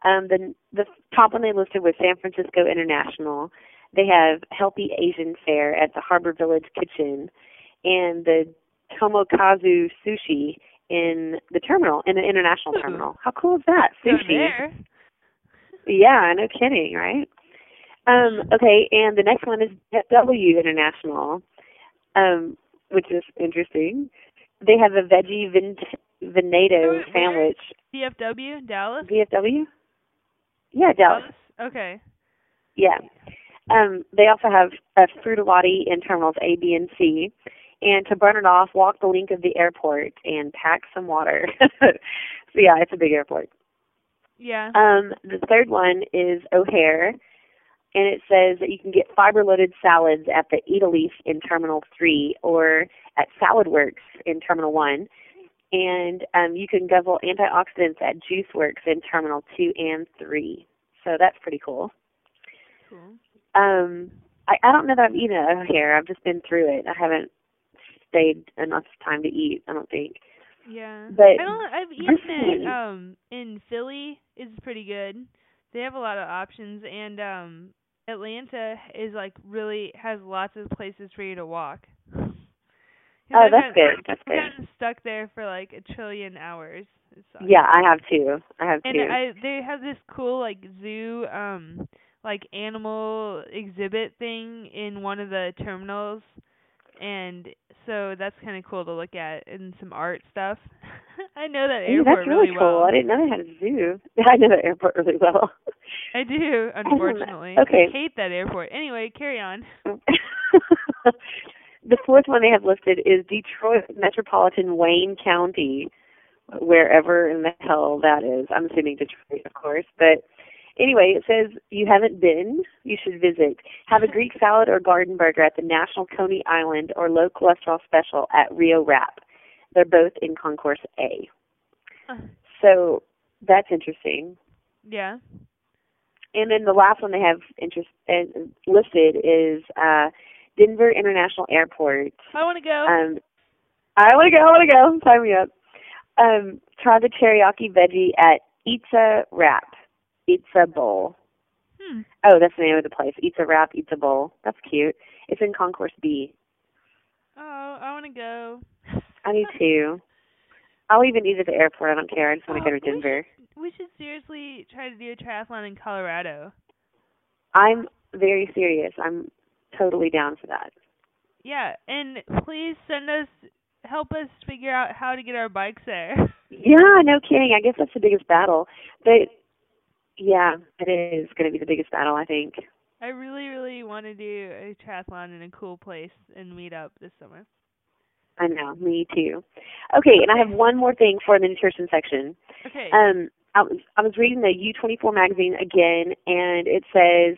Um, the the top one they listed was San Francisco International. They have Healthy Asian Fare at the Harbor Village Kitchen, and the Tomokazu Sushi in the terminal, in the international terminal. How cool is that? Sushi. Yeah, no kidding, right? Um, okay, and the next one is W International, um, which is interesting. They have a veggie vin- venato sandwich. DFW, Dallas. VFW? Yeah, Dallas. Okay. Yeah. Um, they also have a fruitolati in terminals A, B, and C. And to burn it off, walk the length of the airport and pack some water. so yeah, it's a big airport. Yeah. Um, the third one is O'Hare, and it says that you can get fiber-loaded salads at the Eat a Leaf in Terminal 3 or at Salad Works in Terminal 1. And um, you can guzzle antioxidants at Juice Works in Terminal 2 and 3. So that's pretty cool. cool. Um, I, I don't know that I've eaten at O'Hare. I've just been through it. I haven't stayed enough time to eat, I don't think. Yeah. But I don't I've eaten it um in Philly is pretty good. They have a lot of options and um Atlanta is like really has lots of places for you to walk. Oh, that's gotten- good. That's I've good. gotten stuck there for like a trillion hours. Yeah, I have too. I have And too. I they have this cool like zoo um like animal exhibit thing in one of the terminals and so that's kind of cool to look at and some art stuff. I know that airport that's really, cool. well. I didn't know they had a zoo. I know that airport really well. I do, unfortunately. Okay. I hate that airport. Anyway, carry on. the fourth one they have listed is Detroit Metropolitan Wayne County, wherever in the hell that is. I'm assuming Detroit, of course. But anyway, it says you haven't been, you should visit. Have a Greek salad or garden burger at the National Coney Island or low cholesterol special at Rio Rap. They're both in Concourse A. Uh, So that's interesting. yeah. And then the last one they have interest uh, listed is uh Denver International Airport. I want to go. Um, I want to go. I want to go. Sign me up. Um, try the teriyaki veggie at Itza Wrap. Itza Bowl. hmm. Oh, that's the name of the place. Itza Wrap. Itza Bowl. That's cute. It's in Concourse B. Oh, I want to go. I need to. I'll even eat at the airport. I don't care. I just want to go to Oh, we Denver. We should seriously try to do a triathlon in Colorado. I'm very serious. I'm totally down for that. Yeah, and please send us help us figure out how to get our bikes there. Yeah, no kidding. I guess that's the biggest battle. But yeah, it is going to be the biggest battle, I think. I really, really want to do a triathlon in a cool place and meet up this summer. I know, me too. Okay, and I have one more thing for the nutrition section. Okay. Um, I was I was reading the U24 magazine again, and it says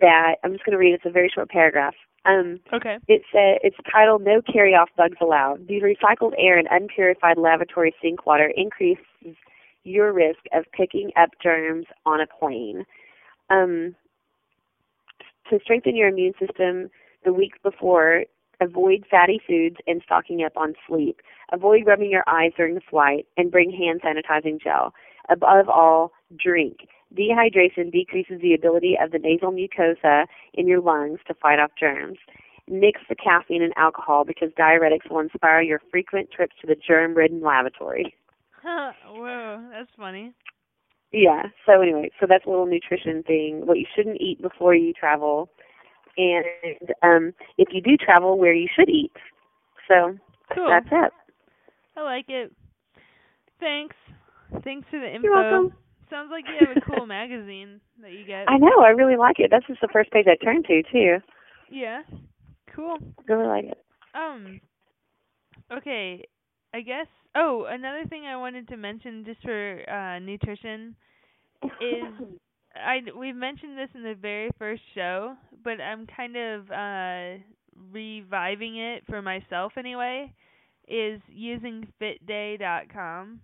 that I'm just going to read. It's a very short paragraph. Um, okay. it said it's titled "No Carry-Off Bugs Allowed." The recycled air and unpurified lavatory sink water increases your risk of picking up germs on a plane. Um, to strengthen your immune system the week before, avoid fatty foods and stocking up on sleep. Avoid rubbing your eyes during the flight and bring hand sanitizing gel. Above all, drink. Dehydration decreases the ability of the nasal mucosa in your lungs to fight off germs. Mix the caffeine and alcohol because diuretics will inspire your frequent trips to the germ-ridden lavatory. Whoa, that's funny. Yeah. So anyway, so that's a little nutrition thing. What you shouldn't eat before you travel, and um, if you do travel, where you should eat. So Cool. that's it. I like it. Thanks. Thanks for the info. You're welcome. Sounds like you have a cool magazine that you get. I know. I really like it. That's just the first page I turned to too. Yeah. Cool. Really like it. Um okay, I guess oh, another thing I wanted to mention just for uh nutrition is I we've mentioned this in the very first show, but I'm kind of uh reviving it for myself anyway is using fitday.com.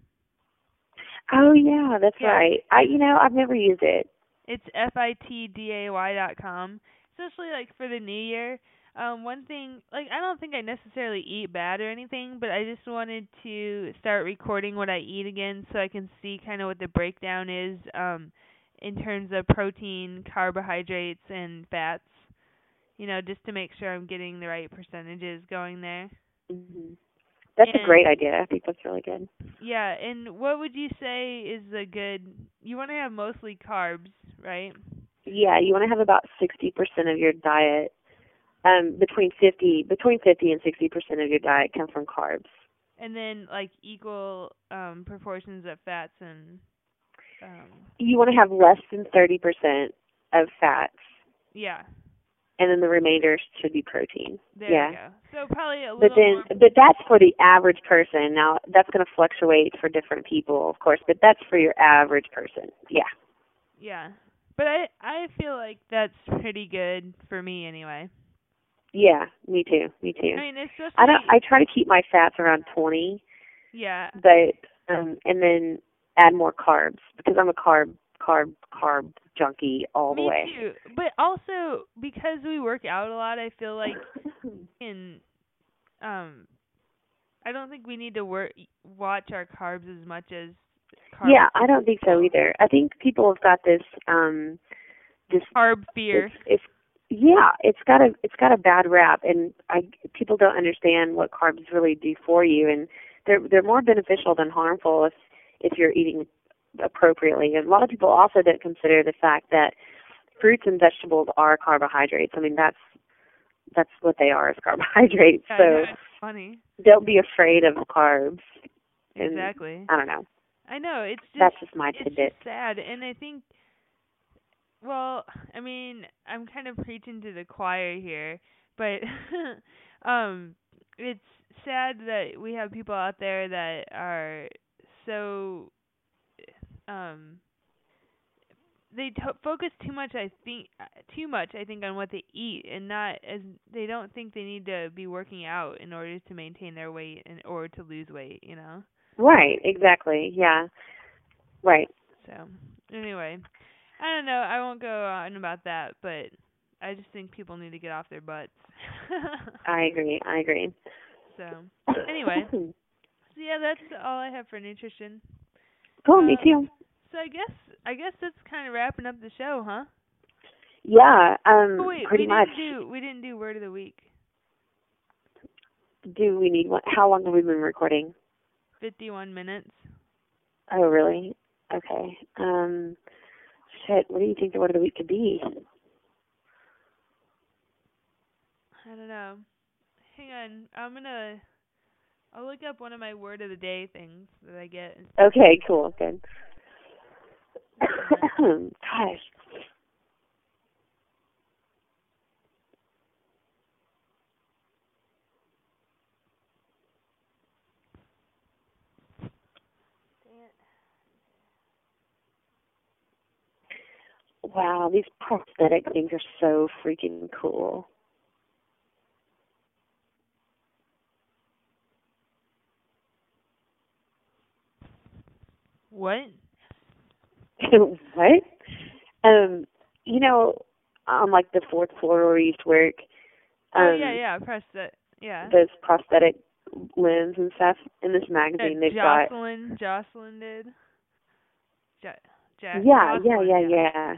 Oh yeah, that's Yeah. right. I you know I've never used it. It's f i t d a y dot com. Especially like for the new year. Um one thing like I don't think I necessarily eat bad or anything, but I just wanted to start recording what I eat again so I can see kind of what the breakdown is um in terms of protein, carbohydrates and fats. You know, just to make sure I'm getting the right percentages going there. Mhm. That's And- a great idea. I think that's really good. Yeah, and what would you say is a good? You want to have mostly carbs, right? Yeah, you want to have about 60% of your diet um between 50 between 50 and 60% of your diet come from carbs. And then like equal um proportions of fats and um You want to have less than 30% of fats yeah, and then the remainder should be protein. there yeah. you go. So probably a little But then more but that's for the average person. Now that's going to fluctuate for different people, of course, but that's for your average person. Yeah. yeah. But I I feel like that's pretty good for me anyway. Yeah, me too. Me too. I mean, especially I don't I try to keep my fats around 20 yeah. but um and then add more carbs because I'm a carb carb carb junkie all the me way. too. But also because we work out a lot, I feel like in um I don't think we need to work watch our carbs as much as carb yeah, I don't think so either. I think people have got this um this carb fear. it's, it's yeah, it's got a it's got a bad rap and I people don't understand what carbs really do for you and they're they're more beneficial than harmful if if you're eating appropriately. And a lot of people also don't consider the fact that fruits and vegetables are carbohydrates. I mean that's that's what they are is carbohydrates. Yeah, so know, it's funny. don't be afraid of carbs. And Exactly. I don't know. I know it's just That's just my it's tidbit. just sad, and I think. Well, I mean, I'm kind of preaching to the choir here, but um, it's sad that we have people out there that are so um they to- focus too much i think too much i think on what they eat and not as they don't think they need to be working out in order to maintain their weight and or to lose weight you know Right, exactly. Yeah. Right. so anyway i don't know i won't go on about that but i just think people need to get off their butts I agree. I agree. so Anyway. so yeah that's all i have for nutrition cool, me uh, too. so i guess i guess that's kind of wrapping up the show huh Yeah, um oh wait pretty we much. didn't do we didn't do word of the week Do we need one? How long have we been recording? 51 minutes Oh, really? Okay. Um, shit. What do you think the word of the week could be? I don't know. Hang on. I'm gonna. I'll look up one of my word of the day things that I get. Okay, cool. Good. Gosh. Wow, these prosthetic things are so freaking cool. What? what? Um, you know, on like the fourth floor where we used to work, um, oh yeah, yeah. Press that. Yeah. those prosthetic limbs and stuff in this That magazine they've got. Jocelyn. Jocelyn did. Ja- ja- Yeah, yeah, Jocelyn, yeah, yeah,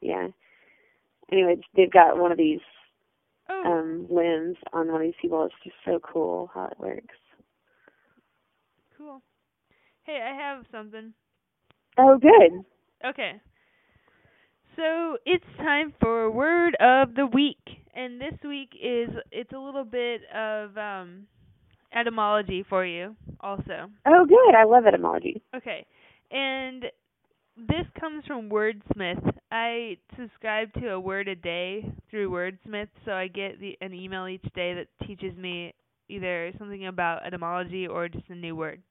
yeah. Anyway, they've got one of these Oh, um limbs on one of these people. It's just so cool how it works. cool. Hey, I have something. Oh, good. Okay. So it's time for word of the week, and this week is it's a little bit of um etymology for you also. Oh, good. I love etymology. Okay. And this comes from Wordsmith. I subscribe to a word a day through Wordsmith, so I get the, an email each day that teaches me either something about etymology or just a new word.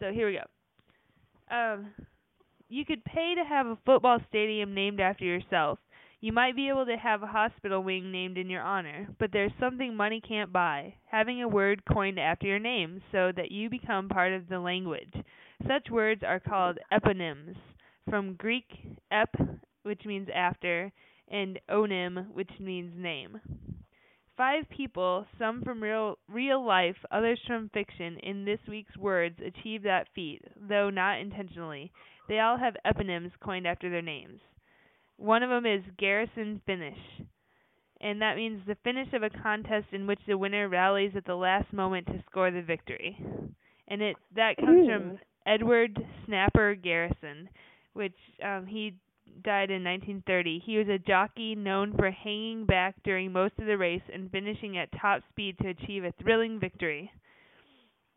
So here we go. Um, you could pay to have a football stadium named after yourself. You might be able to have a hospital wing named in your honor, but there's something money can't buy having a word coined after your name so that you become part of the language. Such words are called eponyms, from Greek ep, which means after, and onym, which means name. Five people, some from real real life, others from fiction, in this week's words achieved that feat, though not intentionally. They all have eponyms coined after their names. One of them is Garrison Finish, and that means the finish of a contest in which the winner rallies at the last moment to score the victory. And it that comes from Edward Snapper Garrison, which um he died in 1930. He was a jockey known for hanging back during most of the race and finishing at top speed to achieve a thrilling victory.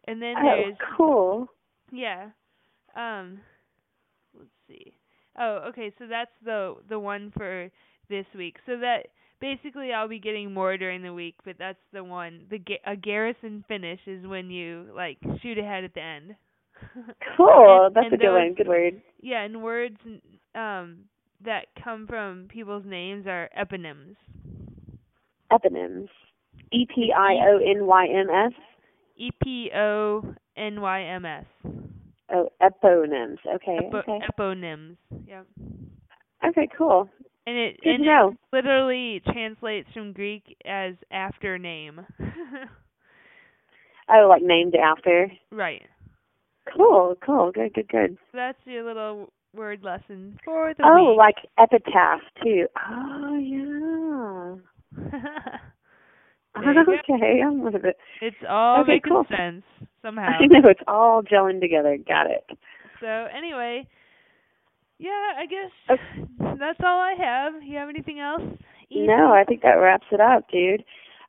And then Oh, there's cool. yeah. Um let's see. Oh, okay, so that's the the one for this week. So that basically I'll be getting more during the week, but that's the one. The a garrison finish is when you like shoot ahead at the end. Cool. And- That's and a good one. Good word. Yeah, and words um that come from people's names are eponyms. Eponyms. E P I O N Y M S. E P O N Y M S. Oh, eponyms. Okay. Epo- okay. Eponyms. Yep. Okay. Cool. And it Good and know. it literally translates from Greek as after name. Oh, like named after. right. Cool. Cool. Good. Good. Good. So that's your little word lesson for the Oh, week. like epitaph too. Oh yeah. Okay, I'm with it. it's all Okay, making cool. sense somehow. I know it's all gelling together. Got it. So anyway, yeah, I guess Okay. that's all I have. You have anything else? Ethan? No, I think that wraps it up, dude.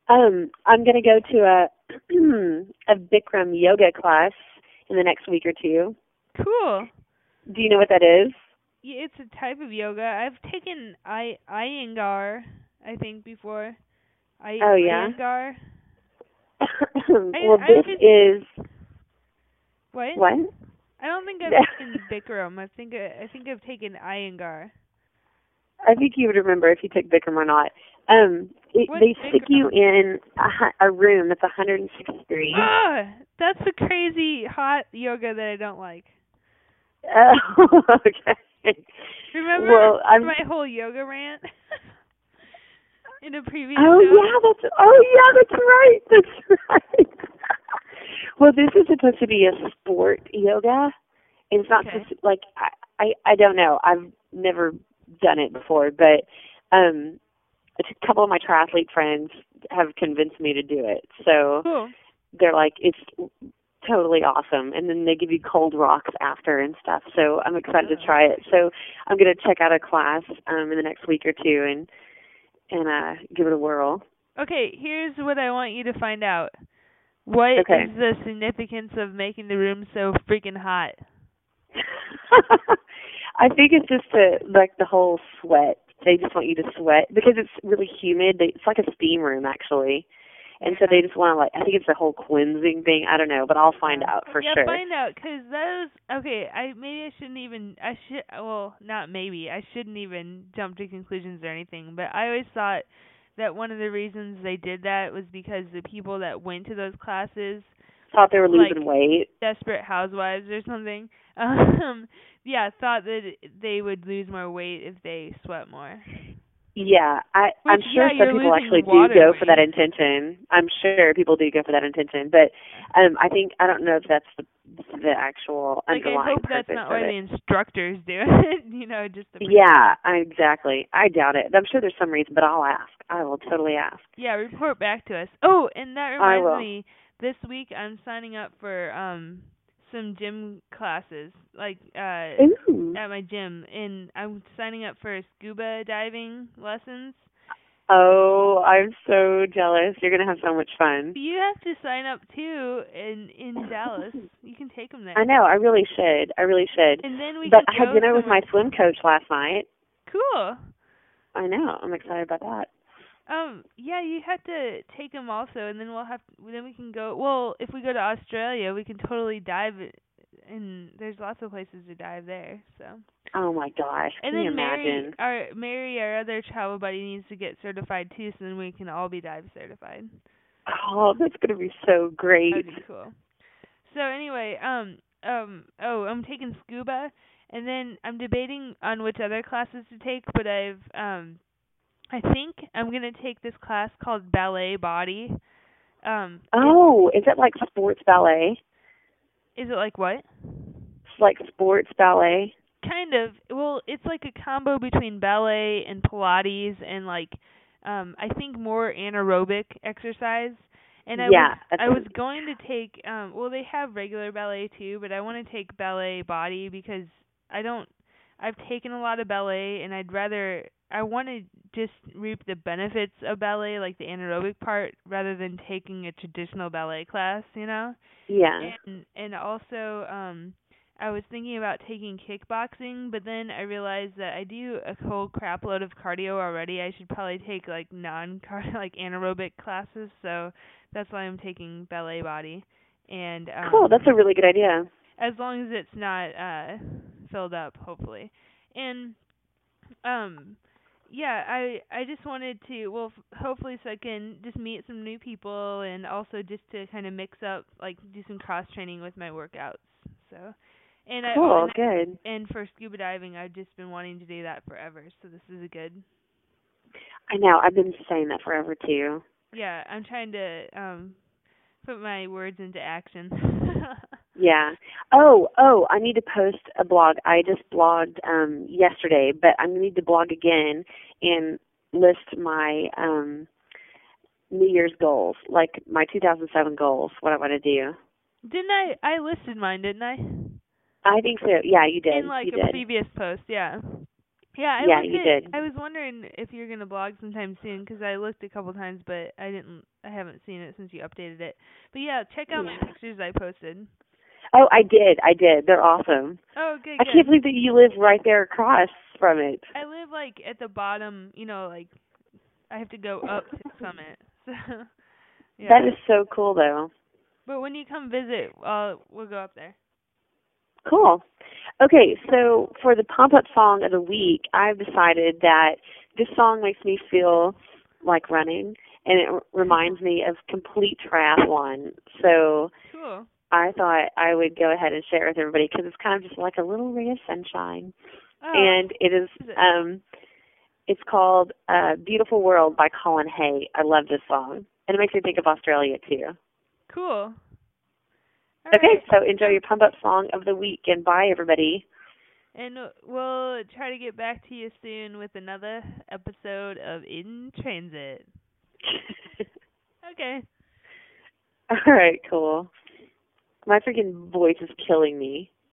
Um, I'm gonna go to a a Bikram yoga class in the next week or two. Cool. Do you know what that is? Yeah, it's a type of yoga. I've taken I Iyengar, I think before. I Oh, yeah? Iyengar. well, I this just- is What? what? I don't think I've taken Bikram. I think I, I think I've taken Iyengar. I think you would remember if you took Bikram or not. Um, it, they stick you in a, a room that's 106 degrees. Ah, that's the crazy hot yoga that I don't like. Oh, okay. Remember Well, I'm- my whole yoga rant in a previous Oh show? yeah, that's oh yeah, that's right. That's right. well, this is supposed to be a sport yoga. It's not Okay. supposed to, like I, I I don't know. I've never done it before, but um a couple of my triathlete friends have convinced me to do it. So Cool. they're like it's totally awesome and then they give you cold rocks after and stuff. So I'm excited Oh. to try it. So I'm going to check out a class um in the next week or two and and uh give it a whirl. Okay, here's what I want you to find out. What is Okay. the significance of making the room so freaking hot? I think it's just the like the whole sweat. They just want you to sweat because it's really humid. They, it's like a steam room actually, and so they just want to like. I think it's the whole cleansing thing. I don't know, but I'll find out for yeah, sure. find out because those. Okay, I maybe I shouldn't even. I should. Well, not maybe. I shouldn't even jump to conclusions or anything. But I always thought that one of the reasons they did that was because the people that went to those classes, Thought they were losing like- weight. desperate housewives or something, um, yeah, thought that they would lose more weight if they sweat more. Yeah, I I'm sure yeah, some people actually do go for that intention. I'm sure people do go for that intention, but um I think I don't know if that's the the actual Like I underlying hope that's not why it. the instructors do it. you know, just the Yeah, I, exactly. I doubt it. I'm sure there's some reason, but I'll ask. I will totally ask. Yeah, report back to us. Oh, and that reminds me, this week I'm signing up for um some gym classes, like uh Ooh. at my gym, and I'm signing up for scuba diving lessons. Oh, I'm so jealous. You're gonna have so much fun. You have to sign up too in in Dallas. You can take them there. I know. I really should. I really should. And then we But I had dinner with my swim coach last night. Cool. I know. I'm excited about that. Um, yeah, you have to take them also, and then we'll have then we can go. Well, if we go to Australia, we can totally dive, and there's lots of places to dive there. So. Oh my gosh. And Can you then Mary, imagine? our Mary, our other travel buddy, needs to get certified too, so then we can all be dive certified. Oh, that's gonna be so great. That'd be cool. So anyway, um, um, oh, I'm taking scuba, and then I'm debating on which other classes to take, but I've um, I think I'm gonna take this class called ballet body. Um, Oh, is it like sports ballet? is it like what? It's like sports ballet. Kind of. Well, it's like a combo between ballet and Pilates and like um I think more anaerobic exercise. And I yeah, was I was going to take um well they have regular ballet too, but I want to take ballet body because I don't I've taken a lot of ballet and I'd rather I want to just reap the benefits of ballet like the anaerobic part rather than taking a traditional ballet class, you know? yeah. And and also um I was thinking about taking kickboxing, but then I realized that I do a whole crap load of cardio already. I should probably take like non like anaerobic classes, so that's why I'm taking ballet body. And um Cool. That's a really good idea. as long as it's not uh filled up hopefully and um yeah i i just wanted to well f- hopefully so i can just meet some new people and also just to kind of mix up like do some cross training with my workouts so and i Cool. and, Good. and for scuba diving i've just been wanting to do that forever so this is a good I know. I've been saying that forever too. yeah i'm trying to um put my words into action Yeah. Oh, oh, I need to post a blog. I just blogged um yesterday, but I need to blog again and list my um New Year's goals, like my 2007 goals, what I want to do. didn't i i listed mine didn't i I think so. Yeah, you did. in like you a did. previous post, yeah. Yeah, I Yeah, you at, did. I was wondering if you're gonna blog sometime soon because I looked a couple times, but I didn't. I haven't seen it since you updated it. But yeah, check out Yeah. my pictures I posted. Oh, I did. I did. They're awesome. Oh, good. I good. can't believe that you live right there across from it. I live like at the bottom. You know, like I have to go up to summit. So yeah. That is so cool though. But when you come visit, uh, we'll go up there. Cool. Okay, so for the pump up song of the week, I've decided that this song makes me feel like running and it r- reminds me of complete triathlon. So Cool. I thought I would go ahead and share it with everybody because it's kind of just like a little ray of sunshine. Oh, and it is is it? um it's called uh Beautiful World by Colin Hay. I love this song. And it makes me think of Australia too. cool. All Okay, right. so enjoy your pump up song of the week and bye everybody. And we'll try to get back to you soon with another episode of In Transit. Okay. All right, cool. My freaking voice is killing me.